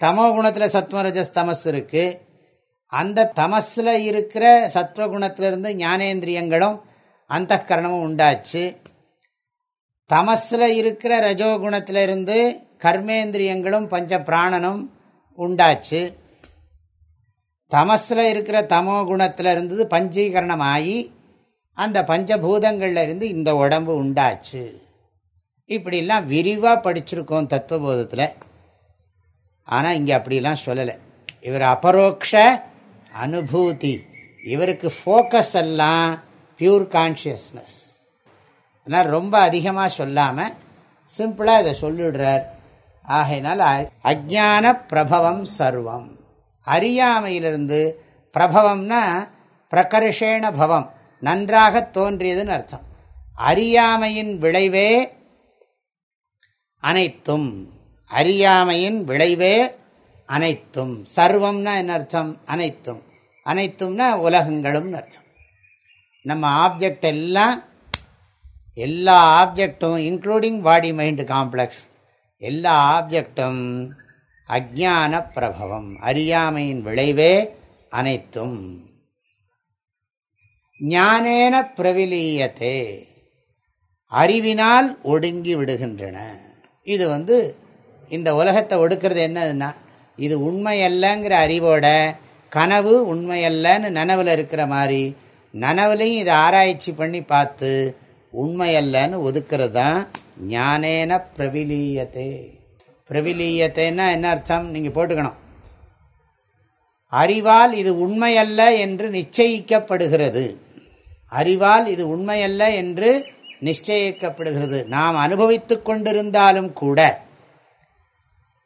S1: தமோ குணத்தில் சத்வரஜஸ் தமஸ் இருக்குது அந்த தமஸில் இருக்கிற சத்வகுணத்திலிருந்து ஞானேந்திரியங்களும் அந்த கரணமும் உண்டாச்சு. தமஸில் இருக்கிற ரஜோகுணத்திலிருந்து கர்மேந்திரியங்களும் பஞ்ச பிராணனும் உண்டாச்சு. தமஸில் இருக்கிற தமோ குணத்தில் இருந்தது பஞ்சீகரணமாகி அந்த பஞ்சபூதங்கள்ல இருந்து இந்த உடம்பு உண்டாச்சு. இப்படிலாம் விரிவாக படிச்சிருக்கோம் தத்துவபோதத்தில். ஆனால் இங்கே அப்படிலாம் சொல்லலை. இவர் அபரோக்ஷ அனுபூதி. இவருக்கு ஃபோக்கஸ் எல்லாம் பியூர் கான்ஷியஸ்னஸ் அதனால் ரொம்ப அதிகமாக சொல்லாமல் சிம்பிளாக இதை சொல்லிடுறார். ஆகையினால் அஜான பிரபவம் சர்வம். அறியாமையிலிருந்து பிரபவம்னா பிரகர்ஷேண பவம். நன்றாக தோன்றியதுன்னு அர்த்தம். அறியாமையின் விளைவே அனைத்தும். அறியாமையின் விளைவே அனைத்தும். சர்வம்னா என்ன அர்த்தம்? அனைத்தும். அனைத்தும்னா உலகங்களும் அர்த்தம். நம்ம ஆப்ஜெக்ட் எல்லாம் எல்லா ஆப்ஜெக்டும் இன்க்ளூடிங் பாடி மைண்டு காம்ப்ளெக்ஸ் எல்லா ஆப்ஜெக்டும் அஜான பிரபவம் அறியாமையின் விளைவே அனைத்தும். ஞானேன பிரவிலீயத்தே அறிவினால் ஒடுங்கி விடுகின்றன. இது வந்து இந்த உலகத்தை ஒடுக்கிறது என்னதுன்னா இது உண்மையல்லங்கிற அறிவோட கனவு உண்மையல்லன்னு நனவில் இருக்கிற மாதிரி நனவுலையும் இதை ஆராய்ச்சி பண்ணி பார்த்து உண்மையல்லன்னு ஒதுக்கிறது தான் ஞானேன பிரவிலீயத்தே பிரவிலீயத்தைன்னா என்ன அர்த்தம்? நீங்கள் போட்டுக்கணும். அறிவால் இது உண்மையல்ல என்று நிச்சயிக்கப்படுகிறது. அறிவால் இது உண்மையல்ல என்று நிச்சயிக்கப்படுகிறது. நாம் அனுபவித்து கொண்டிருந்தாலும் கூட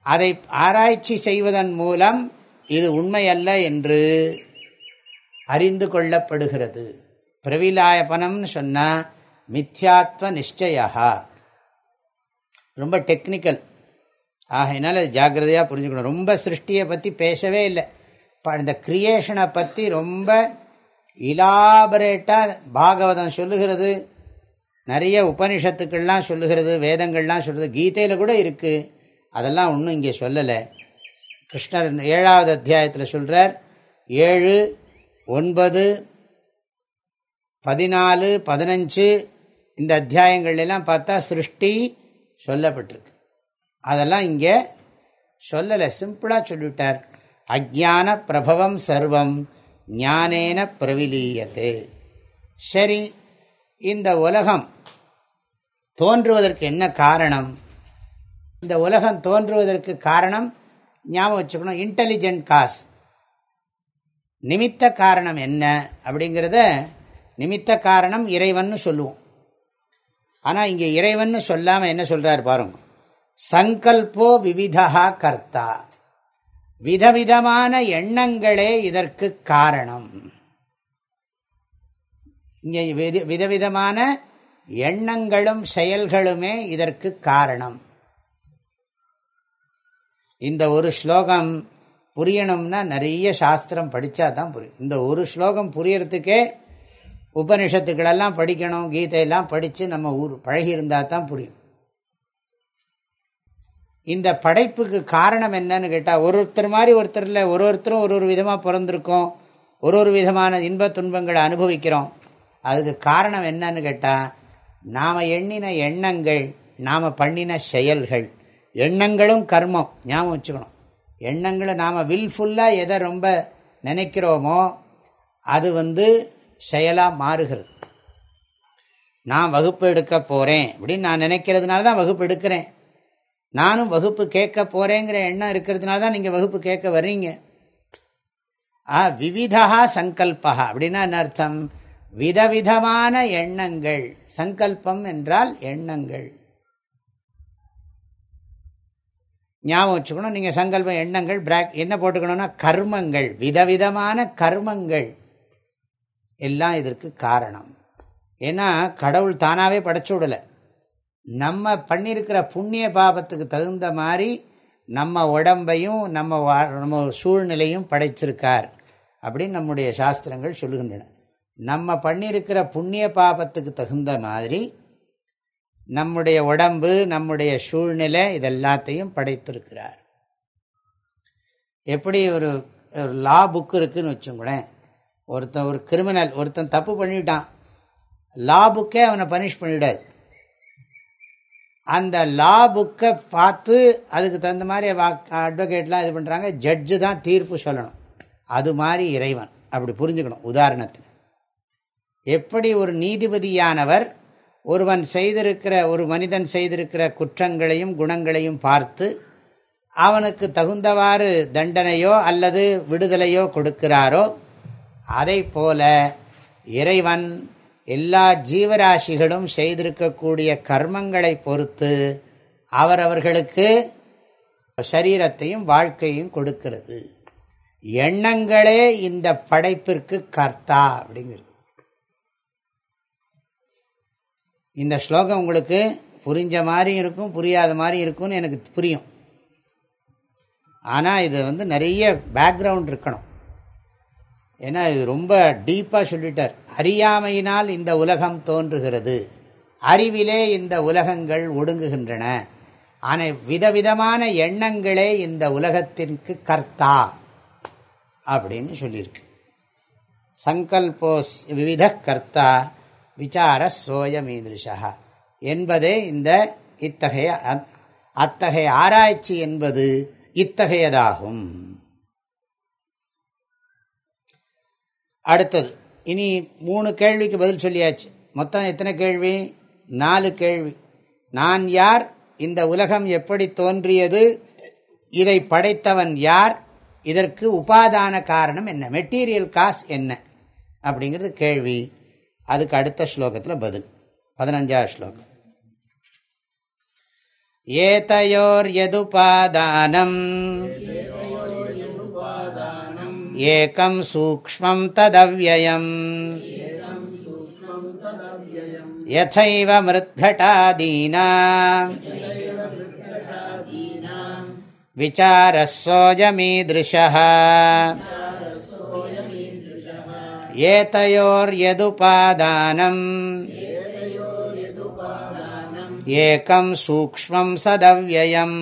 S1: அதை ஆராய்ச்சி செய்வதன் மூலம் இது உண்மையல்ல என்று அறிந்து கொள்ளப்படுகிறது. பிரவிலாயபனம்னு சொன்னால் மித்யாத்வ நிச்சயா ரொம்ப டெக்னிக்கல். ஆகையினால ஜாக்கிரதையாக புரிஞ்சுக்கணும். ரொம்ப சிருஷ்டியை பற்றி பேசவே இல்லை. இந்த கிரியேஷனை பற்றி ரொம்ப இலாபரேட்டாக பாகவதம் சொல்லுகிறது. நிறைய உபனிஷத்துக்கள்லாம் சொல்லுகிறது வேதங்கள்லாம் சொல்கிறது கீதையில் கூட இருக்குது அதெல்லாம் ஒன்றும் இங்கே சொல்லலை. கிருஷ்ணர் ஏழாவது அத்தியாயத்தில் சொல்கிறார் ஏழு ஒன்பது பதினாலு பதினஞ்சு இந்த அத்தியாயங்கள்லாம் பார்த்தா சிருஷ்டி சொல்லப்பட்டிருக்கு. அதெல்லாம் இங்கே சொல்லலை. சிம்பிளாக சொல்லிவிட்டார். அஜான பிரபவம் சர்வம். ஞானேன பிரவிலீயது. சரி இந்த உலகம் தோன்றுவதற்கு என்ன காரணம்? இந்த உலகம் தோன்றுவதற்கு காரணம் ஞாபகம் வச்சுக்கணும் இன்டெலிஜென்ட் காஸ் நிமித்த காரணம் என்ன அப்படிங்கிறத நிமித்த காரணம் இறைவன் சொல்லுவோம். ஆனால் இங்கே இறைவன் சொல்லாமல் என்ன சொல்கிறார் பாருங்க. சங்கல்போ விவிதா கர்த்தா. விதவிதமான எண்ணங்களே இதற்கு காரணம். இங்கே விதவிதமான எண்ணங்களும் செயல்களுமே இதற்கு காரணம். இந்த ஒரு ஸ்லோகம் புரியணும்னா நிறைய சாஸ்திரம் படித்தா தான் புரியும். இந்த ஒரு ஸ்லோகம் புரியறதுக்கே உபனிஷத்துக்களெல்லாம் படிக்கணும் கீதையெல்லாம் படித்து நம்ம ஊர் பழகி இருந்தால் தான் புரியும். இந்த படைப்புக்கு காரணம் என்னன்னு கேட்டால் ஒரு ஒருத்தர் மாதிரி ஒருத்தரில் ஒரு ஒருத்தரும் ஒரு ஒரு விதமாக பிறந்திருக்கோம் ஒரு ஒரு விதமான இன்ப துன்பங்களை அனுபவிக்கிறோம். அதுக்கு காரணம் என்னன்னு கேட்டால் நாம் எண்ணின எண்ணங்கள் நாம் பண்ணின செயல்கள் எண்ணங்களும் கர்மம் ஞாபகம் வச்சுக்கணும். எண்ணங்களை நாம் வில்ஃபுல்லாக எதை ரொம்ப நினைக்கிறோமோ அது வந்து செயலாக மாறுகிறது. நான் வகுப்பு எடுக்க போகிறேன் அப்படின்னு நான் நினைக்கிறதுனால தான் வகுப்பு எடுக்கிறேன். நானும் வகுப்பு கேட்க போகிறேங்கிற எண்ணம் இருக்கிறதுனால தான் நீங்கள் வகுப்பு கேட்க வர்றீங்க. ஆ விவிதா சங்கல்பா அப்படின்னா என்ன அர்த்தம்? விதவிதமான எண்ணங்கள். சங்கல்பம் என்றால் எண்ணங்கள். ஞாபகம் வச்சுக்கணும் நீங்கள் சங்கல்பம் எண்ணங்கள் பிராக் என்ன போட்டுக்கணும்னா கர்மங்கள். விதவிதமான கர்மங்கள். எல்லாம் இதற்கு காரணம். ஏன்னா கடவுள் தானாகவே படைச்சு விடலை. நம்ம பண்ணியிருக்கிற புண்ணிய பாபத்துக்கு தகுந்த மாதிரி நம்ம உடம்பையும் நம்ம நம்ம சூழ்நிலையும் படைச்சிருக்கார் அப்படின்னு நம்முடைய சாஸ்திரங்கள் சொல்லுகின்றன. நம்ம பண்ணியிருக்கிற புண்ணிய பாபத்துக்கு தகுந்த மாதிரி நம்முடைய உடம்பு நம்முடைய சூழ்நிலை இதெல்லாத்தையும் படைத்திருக்கிறார். எப்படி ஒரு ஒரு லா புக்கு இருக்குதுன்னு வச்சுங்களேன். ஒருத்தன் ஒரு கிரிமினல் ஒருத்தன் தப்பு பண்ணிட்டான். லா புக்கே அவனை பனிஷ் பண்ணிவிடாது அந்த லா புக்கை பார்த்து அதுக்கு தகுந்த மாதிரி அட்வொகேட்லாம் இது பண்ணுறாங்க ஜட்ஜு தான் தீர்ப்பு சொல்லணும். அது மாதிரி இறைவன். அப்படி புரிஞ்சுக்கணும் உதாரணத்தில் எப்படி ஒரு நீதிபதியானவர் ஒருவன் செய்திருக்கிற ஒரு மனிதன் செய்திருக்கிற குற்றங்களையும் குணங்களையும் பார்த்து அவனுக்கு தகுந்தவாறு தண்டனையோ அல்லது விடுதலையோ கொடுக்கிறாரோ அதை போல இறைவன் எல்லா ஜீவராசிகளும் செய்திருக்கக்கூடிய கர்மங்களை பொறுத்து அவரவர்களுக்கு சரீரத்தையும் வாழ்க்கையும் கொடுக்கிறது. எண்ணங்களே இந்த படைப்பிற்கு கர்த்தா அப்படிங்கிறது. இந்த ஸ்லோகம் உங்களுக்கு புரிஞ்ச மாதிரி இருக்கும் புரியாத மாதிரி இருக்கும்னு எனக்கு புரியும். ஆனால் இது வந்து நிறைய பேக்ரவுண்ட் இருக்கணும். ஏன்னா இது ரொம்ப டீப்பாக சொல்லிட்டார். அறியாமையினால் இந்த உலகம் தோன்றுகிறது. அறிவிலே இந்த உலகங்கள் ஒடுங்குகின்றன. ஆனால் விதவிதமான எண்ணங்களே இந்த உலகத்திற்கு கர்த்தா அப்படின்னு சொல்லியிருக்கு. சங்கல்போஸ் விவித கர்த்தா விசார சோயமீதிருஷா என்பதே இந்த இத்தகைய அத்தகைய ஆராய்ச்சி என்பது இத்தகையதாகும். அடுத்தது. இனி மூணு கேள்விக்கு பதில் சொல்லியாச்சு. மொத்தம் எத்தனை கேள்வி? நாலு கேள்வி. நான் யார்? இந்த உலகம் எப்படி தோன்றியது? இதை படைத்தவன் யார்? இதற்கு உபாதான காரணம் என்ன? மெட்டீரியல் காஸ் என்ன? அப்படிங்கிறது கேள்வி. அதுக்கு அடுத்த ஸ்லோகத்தில் பதில். பதினஞ்சாவது ஸ்லோகம். ஏதையோர் எதுபாதானம்? ஏகம் சூக்ஷ்மம் ததவ்யயம் यथैव मृद्घटादीना विचारस्सोऽजमीदृशः एतयोर्यदुपादानम् एकं सूक्ष्मं सदव्ययम्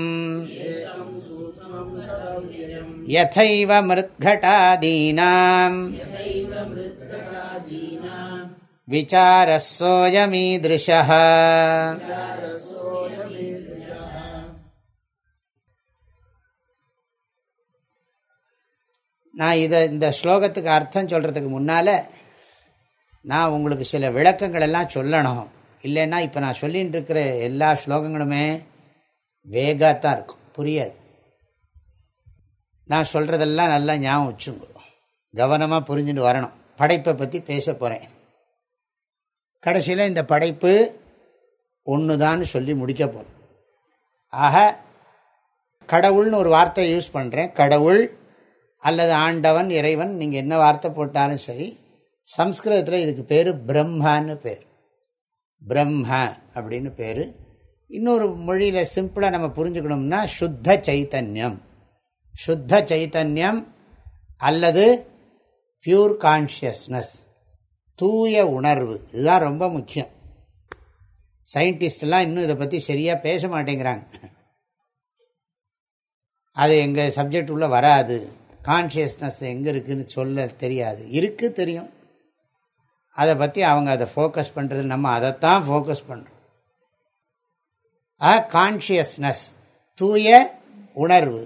S1: யதைவ மிருத்கட்டாதீனாம் விசாரஸோயமீதிருஷः நான் இதை இந்த ஸ்லோகத்துக்கு அர்த்தம் சொல்கிறதுக்கு முன்னால் நான் உங்களுக்கு சில விளக்கங்கள் எல்லாம் சொல்லணும். இல்லைன்னா இப்போ நான் சொல்லிகிட்டு இருக்கிற எல்லா ஸ்லோகங்களுமே வேகாக இருக்கும். புரியாது. நான் சொல்கிறதெல்லாம் நல்லா ஞாபகம் வச்சுங்க கவனமாக புரிஞ்சுட்டு வரணும். படைப்பை பற்றி பேச போகிறேன் கடைசியில் இந்த படைப்பு ஒன்று தான் சொல்லி முடிக்க போகிறோம் ஆக கடவுள்னு ஒரு வார்த்தையை யூஸ் பண்ணுறேன் கடவுள் அல்லது ஆண்டவன் இறைவன் நீங்கள் என்ன வார்த்தை போட்டாலும் சரி சம்ஸ்கிருதத்தில் இதுக்கு பேர் பிரம்மான்னு பேர். பிரம்ம அப்படின்னு பேர். இன்னொரு மொழியில் சிம்பிளாக நம்ம புரிஞ்சுக்கணும்னா சுத்த சைத்தன்யம். சுத்த சைத்தன்யம் அல்லது பியூர் கான்ஷியஸ்னஸ் தூய உணர்வு. இதுதான் ரொம்ப முக்கியம். சயின்டிஸ்டெல்லாம் இன்னும் இதை பற்றி சரியாக பேச மாட்டேங்கிறாங்க. அது எங்கள் சப்ஜெக்ட் உள்ள வராது. கான்ஷியஸ்னஸ் எங்கே இருக்குதுன்னு சொல்ல தெரியாது. இருக்குது தெரியும். அதை பற்றி அவங்க அதை ஃபோக்கஸ் பண்ணுறது நம்ம அதைத்தான் ஃபோக்கஸ் பண்ணுறோம் ஆ கான்ஷியஸ்னஸ் தூய உணர்வு.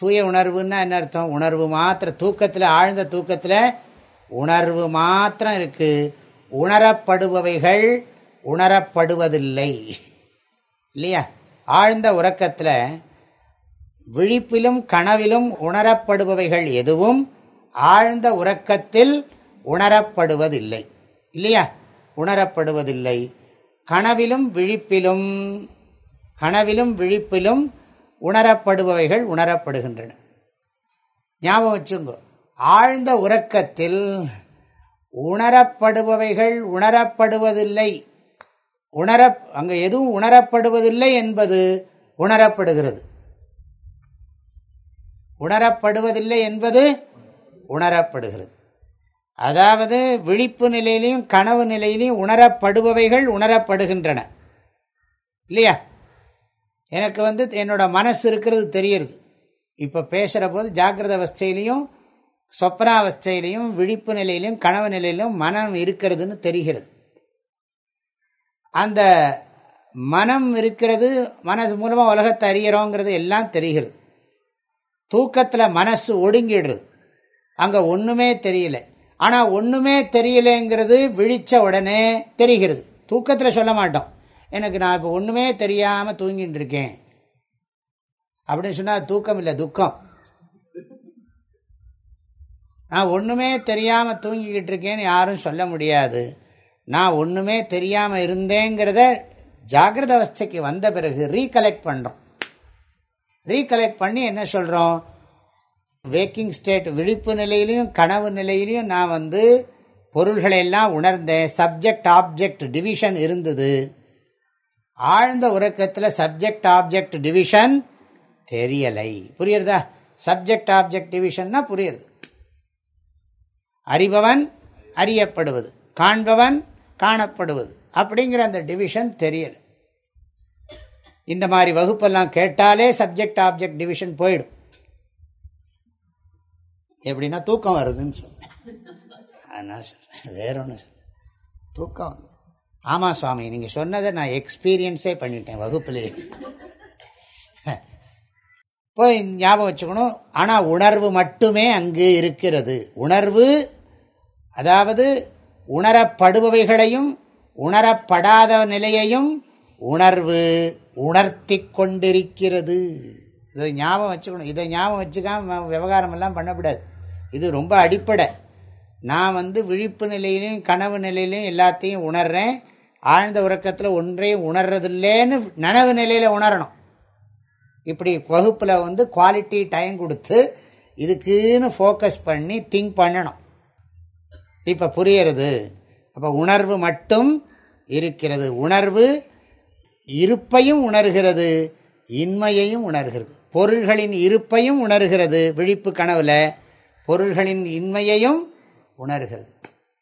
S1: தூய உணர்வுன்னா என்ன அர்த்தம்? உணர்வு மாத்திர தூக்கத்தில் ஆழ்ந்த தூக்கத்தில் உணர்வு மாத்திரம் இருக்குது உணரப்படுபவைகள் உணரப்படுவதில்லை. இல்லையா? ஆழ்ந்த உறக்கத்தில் விழிப்பிலும் கனவிலும் உணரப்படுபவைகள் எதுவும் ஆழ்ந்த உறக்கத்தில் உணரப்படுவதில்லை. இல்லையா? உணரப்படுவதில்லை. கனவிலும் விழிப்பிலும் கனவிலும் விழிப்பிலும் உணரப்படுபவைகள் உணரப்படுகின்றன. ஞாபகம் வச்சுங்கோ. ஆழ்ந்த உறக்கத்தில் உணரப்படுபவைகள் உணரப்படுவதில்லை. உணர அங்கே எதுவும் உணரப்படுவதில்லை என்பது உணரப்படுகிறது. உணரப்படுவதில்லை என்பது உணரப்படுகிறது. அதாவது விழிப்பு நிலையிலையும் கனவு நிலையிலையும் உணரப்படுபவைகள் உணரப்படுகின்றன. இல்லையா? எனக்கு வந்து என்னோட மனசு இருக்கிறது தெரியுது இப்போ பேசுகிற போது ஜாக்கிரத அவஸ்தையிலையும் சொப்னாவஸ்தையிலையும் விழிப்பு நிலையிலையும் கனவு நிலையிலும் மனம் இருக்கிறதுன்னு தெரிகிறது. அந்த மனம் இருக்கிறது மனசு மூலமாக உலகத்தை அறிகிறோங்கிறது எல்லாம் தெரிகிறது. தூக்கத்தில் மனசு ஒடுங்கிடுறது. அங்கே ஒன்றுமே தெரியல. ஆனால் ஒன்றுமே தெரியலேங்கிறது விழித்த உடனே தெரிகிறது. தூக்கத்தில் சொல்ல மாட்டோம். எனக்கு நான் இப்போ ஒன்றுமே தெரியாமல் தூங்கிட்டு இருக்கேன். அப்படின்னு சொன்னால் தூக்கம் இல்லை துக்கம். நான் ஒன்றுமே தெரியாமல் தூங்கிக்கிட்டு இருக்கேன்னு யாரும் சொல்ல முடியாது. நான் ஒன்றுமே தெரியாமல் இருந்தேங்கிறத ஜாகிரத அவஸ்தைக்கு வந்த பிறகு ரீகலெக்ட் பண்ணுறோம் ரீகலெக்ட் பண்ணி என்ன சொல்கிறோம் வேக்கிங் ஸ்டேட் விழிப்பு நிலையிலையும் கனவு நிலையிலையும் நான் வந்து பொருள்களை எல்லாம் உணர்ந்தேன். சப்ஜெக்ட் ஆப்ஜெக்ட் டிவிஷன் இருந்தது. ஆழ்ந்த உறக்கத்தில் சப்ஜெக்ட் ஆப்ஜெக்ட் டிவிஷன் தெரியலை. புரியுறதா? சப்ஜெக்ட் ஆப்ஜெக்ட் டிவிஷன்னா புரியுறது. அறிபவன் அறியப்படுவது. காண்பவன் காணப்படுவது. அப்படிங்கிற அந்த டிவிஷன் தெரியல. இந்த மாதிரி வகுப்பெல்லாம் கேட்டாலே சப்ஜெக்ட் ஆப்ஜெக்ட் டிவிஷன் போயிடும். எப்படின்னா தூக்கம் வருதுன்னு சொன்னேன். அதனால் சொல்கிறேன் வேற ஒன்று சொல்றேன் தூக்கம் வந்து ஆமாம் சுவாமி நீங்கள் சொன்னதை நான் எக்ஸ்பீரியன்ஸே பண்ணிட்டேன் வகுப்புலேயே. போய் ஞாபகம் வச்சுக்கணும். ஆனால் உணர்வு மட்டுமே அங்கு இருக்கிறது. உணர்வு அதாவது உணரப்படுபவைகளையும் உணரப்படாத நிலையையும் உணர்வு உணர்த்தி கொண்டிருக்கிறது. இதை ஞாபகம் வச்சுக்கணும். இதை ஞாபகம் வச்சுக்காம விவகாரம் எல்லாம் பண்ணக்கூடாது. இது ரொம்ப அடிப்படை. நான் வந்து விழிப்பு நிலையிலையும் கனவு நிலையிலையும் எல்லாத்தையும் உணர்றேன். ஆழ்ந்த உறக்கத்தில் ஒன்றையும் உணர்றதில்லேன்னு நனவு நிலையில் உணரணும். இப்படி வகுப்பில் வந்து குவாலிட்டி டைம் கொடுத்து இதுக்குன்னு ஃபோக்கஸ் பண்ணி திங்க் பண்ணணும். இப்போ புரியறது. அப்போ உணர்வு மட்டும் இருக்கிறது. உணர்வு இருப்பையும் உணர்கிறது இன்மையையும் உணர்கிறது. பொருள்களின் இருப்பையும் உணர்கிறது விழிப்பு கனவில். பொருள்களின் இன்மையையும் உணர்கிறது.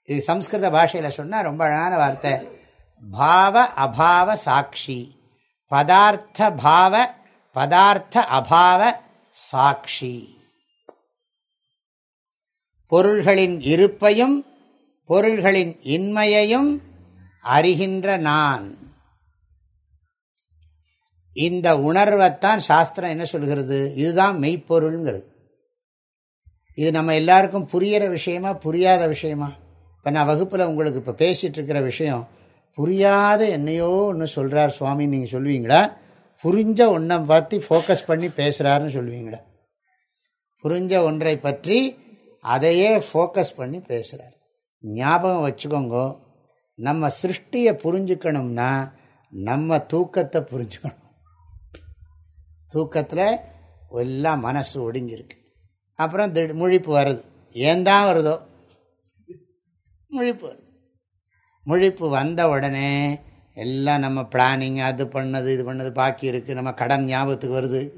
S1: இது சம்ஸ்கிருத பாஷையில் சொன்னால் ரொம்ப அழகான வார்த்தை. பாவ அபாவ சாட்சி. பதார்த்த பாவ பதார்த்த அபாவ சாட்சி. பொருள்களின் இருப்பையும் பொருள்களின் இன்மையையும் அறிகின்ற நான். இந்த உணர்வைத்தான் சாஸ்திரம் என்ன சொல்கிறது? இதுதான் மெய்ப்பொருள்ங்கிறது. இது நம்ம எல்லாருக்கும் புரியிற விஷயமா புரியாத விஷயமா? இப்போ நான் வகுப்பில் உங்களுக்கு இப்போ பேசிகிட்டு இருக்கிற விஷயம் புரியாத என்னையோ ஒன்று சொல்கிறார் சுவாமின்னு நீங்கள் சொல்லுவீங்களா? புரிஞ்ச ஒன்றை பற்றி ஃபோக்கஸ் பண்ணி பேசுகிறாருன்னு சொல்லுவீங்களா? புரிஞ்ச ஒன்றை பற்றி அதையே ஃபோக்கஸ் பண்ணி பேசுகிறார் ஞாபகம் வச்சுக்கோங்க நம்ம சிருஷ்டியை புரிஞ்சுக்கணும்னா நம்ம தூக்கத்தை புரிஞ்சுக்கணும். தூக்கத்தில் எல்லாம் மனசு ஒடுங்கியிருக்கு அப்புறம் திடு முழிப்பு வருது. ஏன் தான் வருதோ? முழிப்பு வருது. முழிப்பு வந்த உடனே எல்லாம் நம்ம பிளானிங் அது பண்ணது இது பண்ணது பாக்கி இருக்குது நம்ம கடன் ஞாபகத்துக்கு வருது.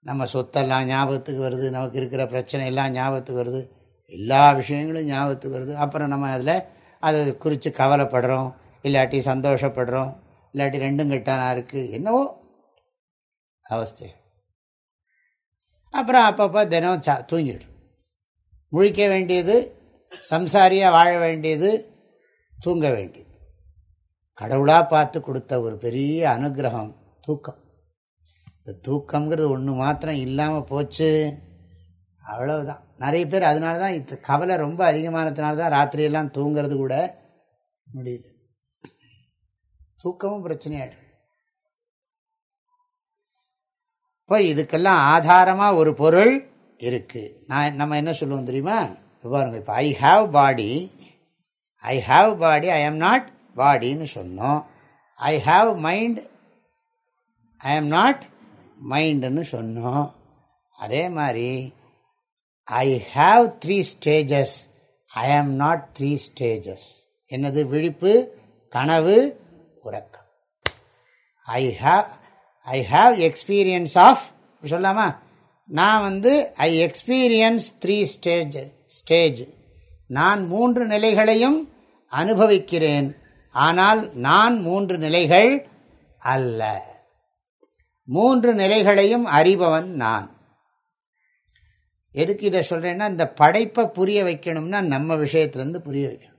S1: நம்ம சொத்தெல்லாம் ஞாபகத்துக்கு வருது. நமக்கு இருக்கிற பிரச்சனை எல்லாம் ஞாபகத்துக்கு வருது. எல்லா விஷயங்களும் ஞாபகத்துக்கு வருது. அப்புறம் நம்ம அதில் அதை குறித்து கவலைப்படுறோம். இல்லாட்டி சந்தோஷப்படுறோம். இல்லாட்டி ரெண்டும் கெட்டானா இருக்குது என்னவோ அவஸ்தை. அப்புறம் அப்பப்போ தினம் சா தூங்கிடும். முழிக்க வேண்டியது சம்சாரியாக வாழ வேண்டியது தூங்க வேண்டியது. கடவுளாக பார்த்து கொடுத்த ஒரு பெரிய அனுகிரகம் தூக்கம். இந்த தூக்கங்கிறது ஒன்று மாத்திரம் இல்லாமல் போச்சு. அவ்வளவுதான். நிறைய பேர் அதனால தான் இது கவலை ரொம்ப அதிகமானதுனால தான் ராத்திரியெல்லாம் தூங்கிறது கூட முடியுது. தூக்கமும் பிரச்சனையாயிடும் இப்போ இதுக்கெல்லாம் ஆதாரமாக ஒரு பொருள் இருக்குது நான் நம்ம என்ன சொல்லுவோம் தெரியுமா? பாருங்க இப்போ I have body I have body I am not பாடின்னு சொன்னோம். I have mind I am not மைண்டுன்னு சொன்னோம். அதே மாதிரி I have three stages I am not three stages என்னது விழிப்பு கனவு உறக்கம். I have I have experience of சொல்லாமா? நான் வந்து I experience three stage stage நான் மூன்று நிலைகளையும் அனுபவிக்கிறேன். ஆனால் நான் மூன்று நிலைகள் அல்ல. மூன்று நிலைகளையும் அறிபவன் நான். எதுக்கு இதை சொல்றேன்னா இந்த படைப்பை புரிய வைக்கணும்னா நம்ம விஷயத்திலிருந்து புரிய வைக்கணும்.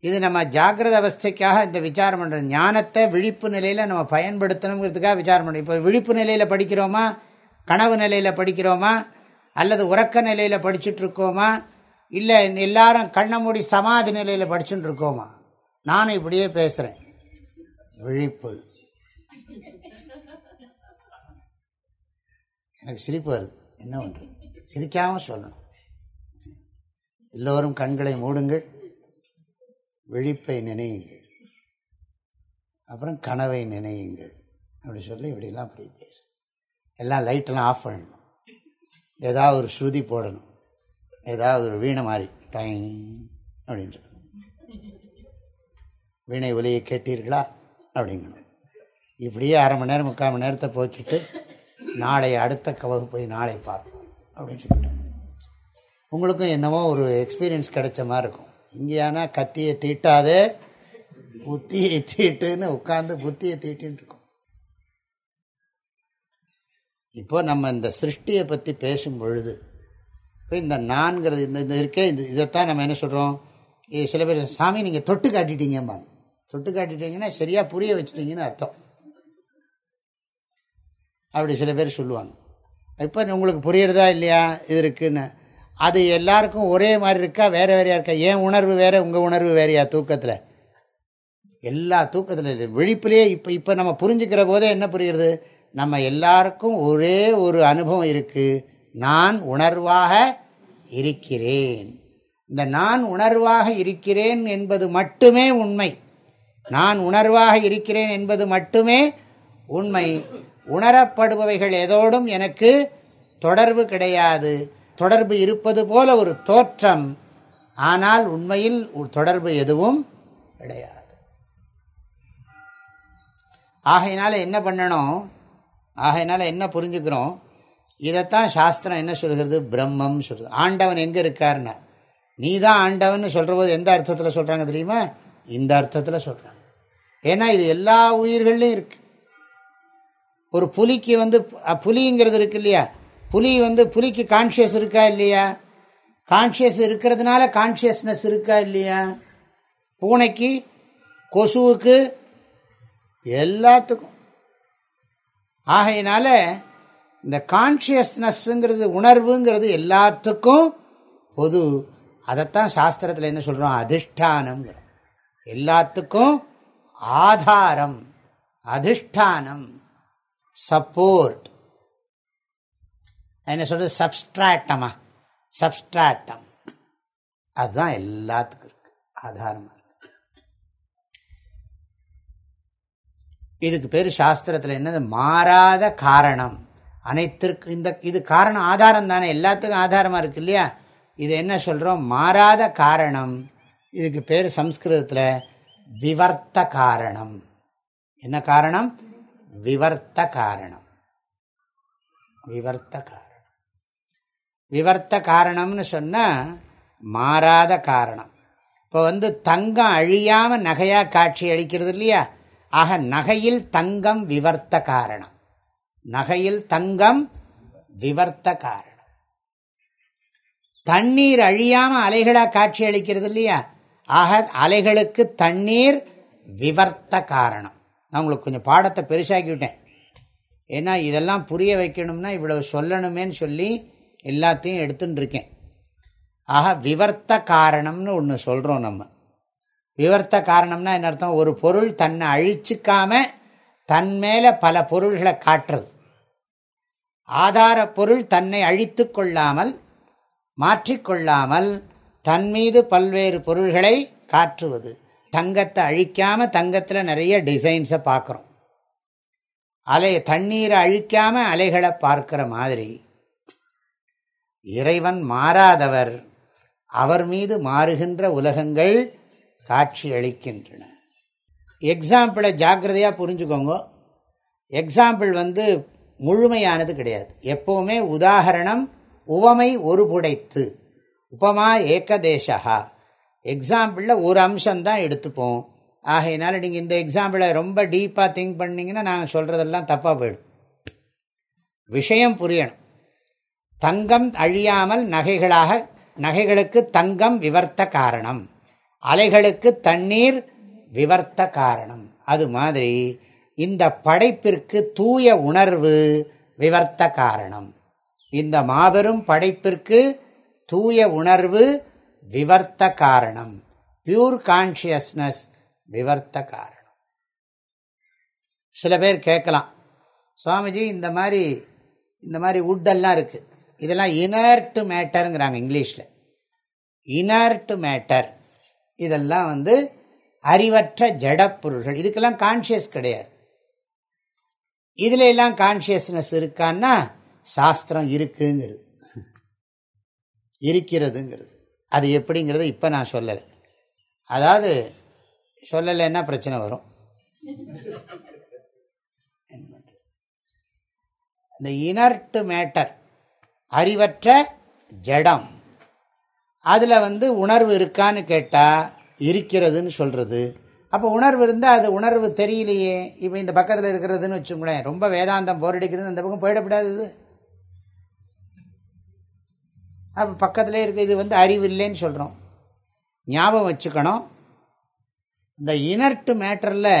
S1: இது நம்ம ஜாகிரத அவஸ்தைக்காக இந்த விசாரம் பண்ணுறது ஞானத்தை விழிப்பு நிலையில் நம்ம பயன்படுத்தணுங்கிறதுக்காக விசாரம் பண்ணுறோம் இப்போ விழிப்பு நிலையில் படிக்கிறோமா? கனவு நிலையில் படிக்கிறோமா? அல்லது உறக்க நிலையில் படிச்சுட்ருக்கோமா இல்லை எல்லாரும் கண்ணை மூடி சமாதி நிலையில் படிச்சுட்டு இருக்கோமா? நானும் இப்படியே பேசுகிறேன் விழிப்பு. எனக்கு சிரிப்பு வருது. என்ன பண்ணுறது சிரிக்காமல் சொல்லணும். எல்லோரும் கண்களை மூடுங்கள். விழிப்பை நினையுங்கள். அப்புறம் கனவை நினையுங்கள். அப்படி சொல்லி இப்படிலாம் அப்படி பேசு எல்லாம் லைட்டெல்லாம் ஆஃப் பண்ணணும். ஏதாவது ஒரு ஸ்ருதி போடணும். ஏதாவது ஒரு வீணை மாதிரி டைம் அப்படின்னு வீணை ஒலியை கேட்டீர்களா? அப்படிங்கணும். இப்படியே அரை மணி நேரம் முக்கால் மணி நேரத்தை போக்கிட்டு நாளை அடுத்த வகுப்பை நாளை பார்ப்போம் அப்படின்னு சொல்லிட்டாங்க. உங்களுக்கும் என்னவோ ஒரு எக்ஸ்பீரியன்ஸ் கிடைச்ச மாதிரி இருக்கும். இங்கேயானா கத்தியை தீட்டாதே புத்தியை தீட்டுன்னு உட்காந்து புத்தியை தீட்டின்னு இருக்கும். இப்போ நம்ம இந்த சிருஷ்டியை பற்றி பேசும் பொழுது இப்போ இந்த நான்கிறது இந்த இது இருக்கே இந்த இதைத்தான் நம்ம என்ன சொல்கிறோம் சில பேர் சாமி நீங்கள் தொட்டு காட்டிட்டீங்கம்பாங்க. தொட்டு காட்டிட்டீங்கன்னா சரியாக புரிய வச்சிட்டிங்கன்னு அர்த்தம். அப்படி சில பேர் சொல்லுவாங்க. இப்போ உங்களுக்கு புரியறதா இல்லையா? இது இருக்குன்னு. அது எல்லாருக்கும் ஒரே மாதிரி இருக்கா? வேறு வேறையாக இருக்கா? ஏன் உணர்வு வேறு உங்கள் உணர்வு வேறையா தூக்கத்தில்? எல்லா தூக்கத்தில் விழிப்புலேயே இப்போ இப்போ நம்ம புரிஞ்சுக்கிற போதே என்ன புரிகிறது நம்ம எல்லாருக்கும் ஒரே ஒரு அனுபவம் இருக்குது நான் உணர்வாக இருக்கிறேன். இந்த நான் உணர்வாக இருக்கிறேன் என்பது மட்டுமே உண்மை. நான் உணர்வாக இருக்கிறேன் என்பது மட்டுமே உண்மை. உணரப்படுபவைகள் எதோடும் எனக்கு தொடர்பு கிடையாது. தொடர்பு இருப்பது போல ஒரு தோற்றம். ஆனால் உண்மையில் தொடர்பு எதுவும் கிடையாது. ஆகையினால என்ன பண்ணணும்? ஆகையினால என்ன புரிஞ்சுக்கிறோம்? இதைத்தான் சாஸ்திரம் என்ன சொல்கிறது? பிரம்மம் சொல்கிறது ஆண்டவன் எங்கே இருக்காருன்னா நீ தான் ஆண்டவன் சொல்கிற போது எந்த அர்த்தத்தில் சொல்கிறாங்க தெரியுமா? இந்த அர்த்தத்தில் சொல்கிறாங்க ஏன்னா இது எல்லா உயிர்கள்லையும் இருக்கு. ஒரு புலிக்கு வந்து புலிங்கிறது இருக்கு இல்லையா? புலி வந்து புலிக்கு கான்ஷியஸ் இருக்கா இல்லையா? கான்ஷியஸ் இருக்கிறதுனால கான்ஷியஸ்னஸ் இருக்கா இல்லையா? பூனைக்கு கொசுவுக்கு எல்லாத்துக்கும். ஆகையினால இந்த கான்ஷியஸ்னஸ்ங்கிறது உணர்வுங்கிறது எல்லாத்துக்கும் பொது. அதைத்தான் சாஸ்திரத்தில் என்ன சொல்கிறோம் அதிஷ்டானம்ங்கிறோம் எல்லாத்துக்கும் ஆதாரம். அதிஷ்டானம். சப்போர்ட் என்ன சொல்கிறது சப்ஸ்ட்ராட்டமா சப்ஸ்ட்ராட்டம் அதுதான் எல்லாத்துக்கும் இருக்கு. ஆதாரமாக இதுக்கு பேர் சாஸ்திரத்தில் என்னது? மாறாத காரணம். அனைத்திற்கு இந்த இது காரணம் ஆதாரம் தானே எல்லாத்துக்கும் ஆதாரமாக இருக்கு இல்லையா? இது என்ன சொல்கிறோம் மாறாத காரணம். இதுக்கு பேர் சம்ஸ்கிருதத்தில் விவர்த்த காரணம். என்ன காரணம்? விவர்த்த காரணம். விவர்த்த காரணம். விவர்த்த காரணம்னு சொன்னால் மாறாத காரணம். இப்போ வந்து தங்கம் அழியாமல் நகையாக காட்சி அளிக்கிறது இல்லையா? ஆக நகையில் தங்கம் விவர்த்த காரணம். நகையில் தங்கம் விவர்த்த காரணம். தண்ணீர் அழியாம அலைகளா காட்சி அளிக்கிறது இல்லையா? ஆக அலைகளுக்கு தண்ணீர் விவர்த்த காரணம். நான் உங்களுக்கு கொஞ்சம் பாடத்தை பெருசாக்கி விட்டேன். ஏன்னா இதெல்லாம் புரிய வைக்கணும்னா இவ்வளவு சொல்லணுமேன்னு சொல்லி எல்லாத்தையும் எடுத்துன்னு இருக்கேன். ஆக விவர்த்த காரணம்னு ஒன்று சொல்கிறோம் நம்ம. விவர்த்த காரணம்னா என்ன அர்த்தம்? ஒரு பொருள் தன்னை அழிச்சிக்காம தன் மேலே பல பொருள்களை காட்டுறது. ஆதார பொருள் தன்னை அழித்து கொள்ளாமல் மாற்றிக்கொள்ளாமல் தன் மீது பல்வேறு பொருள்களை காற்றுவது. தங்கத்தை அழிக்காமல் தங்கத்தில் நிறைய டிசைன்ஸை பார்க்குறோம் அலை தண்ணீரை அழிக்காமல் அலைகளை பார்க்கிற மாதிரி இறைவன் மாறாதவர் அவர் மீது மாறுகின்ற உலகங்கள் காட்சி அளிக்கின்றன. எக்ஸாம்பிளை ஜாக்கிரதையாக புரிஞ்சுக்கோங்க. எக்ஸாம்பிள் வந்து முழுமையானது கிடையாது. எப்போவுமே உதாகரணம் உவமை ஒரு புடைத்து உபமா ஏகதேசா எக்ஸாம்பிளில் ஒரு அம்சம்தான் எடுத்துப்போம். ஆகையினால நீங்கள் இந்த எக்ஸாம்பிளை ரொம்ப டீப்பாக திங்க் பண்ணிங்கன்னா நாங்கள் சொல்கிறதெல்லாம் தப்பாக போயிடும். விஷயம் புரியணும். தங்கம் அழியாமல் நகைகளாக நகைகளுக்கு தங்கம் விவர்த்த காரணம். அலைகளுக்கு தண்ணீர் விவர்த்த காரணம். அது மாதிரி இந்த படைப்பிற்கு தூய உணர்வு விவர்த்த காரணம். இந்த மாபெரும் படைப்பிற்கு தூய உணர்வு விவர்த்த காரணம். பியூர் கான்சியஸ்னஸ் விவர்த்த காரணம். சில பேர் கேட்கலாம் சுவாமிஜி இந்த மாதிரி இந்த மாதிரி உட்டெல்லாம் இருக்குது இதெல்லாம் இனர்ட் மேட்டருங்கிறாங்க இங்கிலீஷில். இனர்ட் மேட்டர் இதெல்லாம் வந்து அறிவற்ற ஜட பொருள்கள். இதுக்கெல்லாம் கான்சியஸ் கிடையாது. இதுல எல்லாம் கான்சியஸ்னஸ் இருக்கான்னா சாஸ்திரம் இருக்குங்கிறது. இருக்கிறதுங்கிறது. அது எப்படிங்கிறத இப்போ நான் சொல்லலை. அதாவது சொல்லலைன்னா பிரச்சனை வரும். இந்த இனர்ட் மேட்டர் அறிவற்ற ஜடம் அதில் வந்து உணர்வு இருக்கான்னு கேட்டால் இருக்கிறதுன்னு சொல்கிறது அப்போ உணர்வு இருந்தால் அது உணர்வு தெரியலையே. இப்போ இந்த பக்கத்தில் இருக்கிறதுன்னு வச்சுங்களேன் ரொம்ப வேதாந்தம் போரடிக்கிறது அந்த பக்கம் போயிடப்படாது அப்போ பக்கத்தில் இருக்க இது வந்து அறிவு இல்லைன்னு சொல்கிறோம் ஞாபகம் வச்சுக்கணும். இந்த இனர்ட்டு மேட்டரில்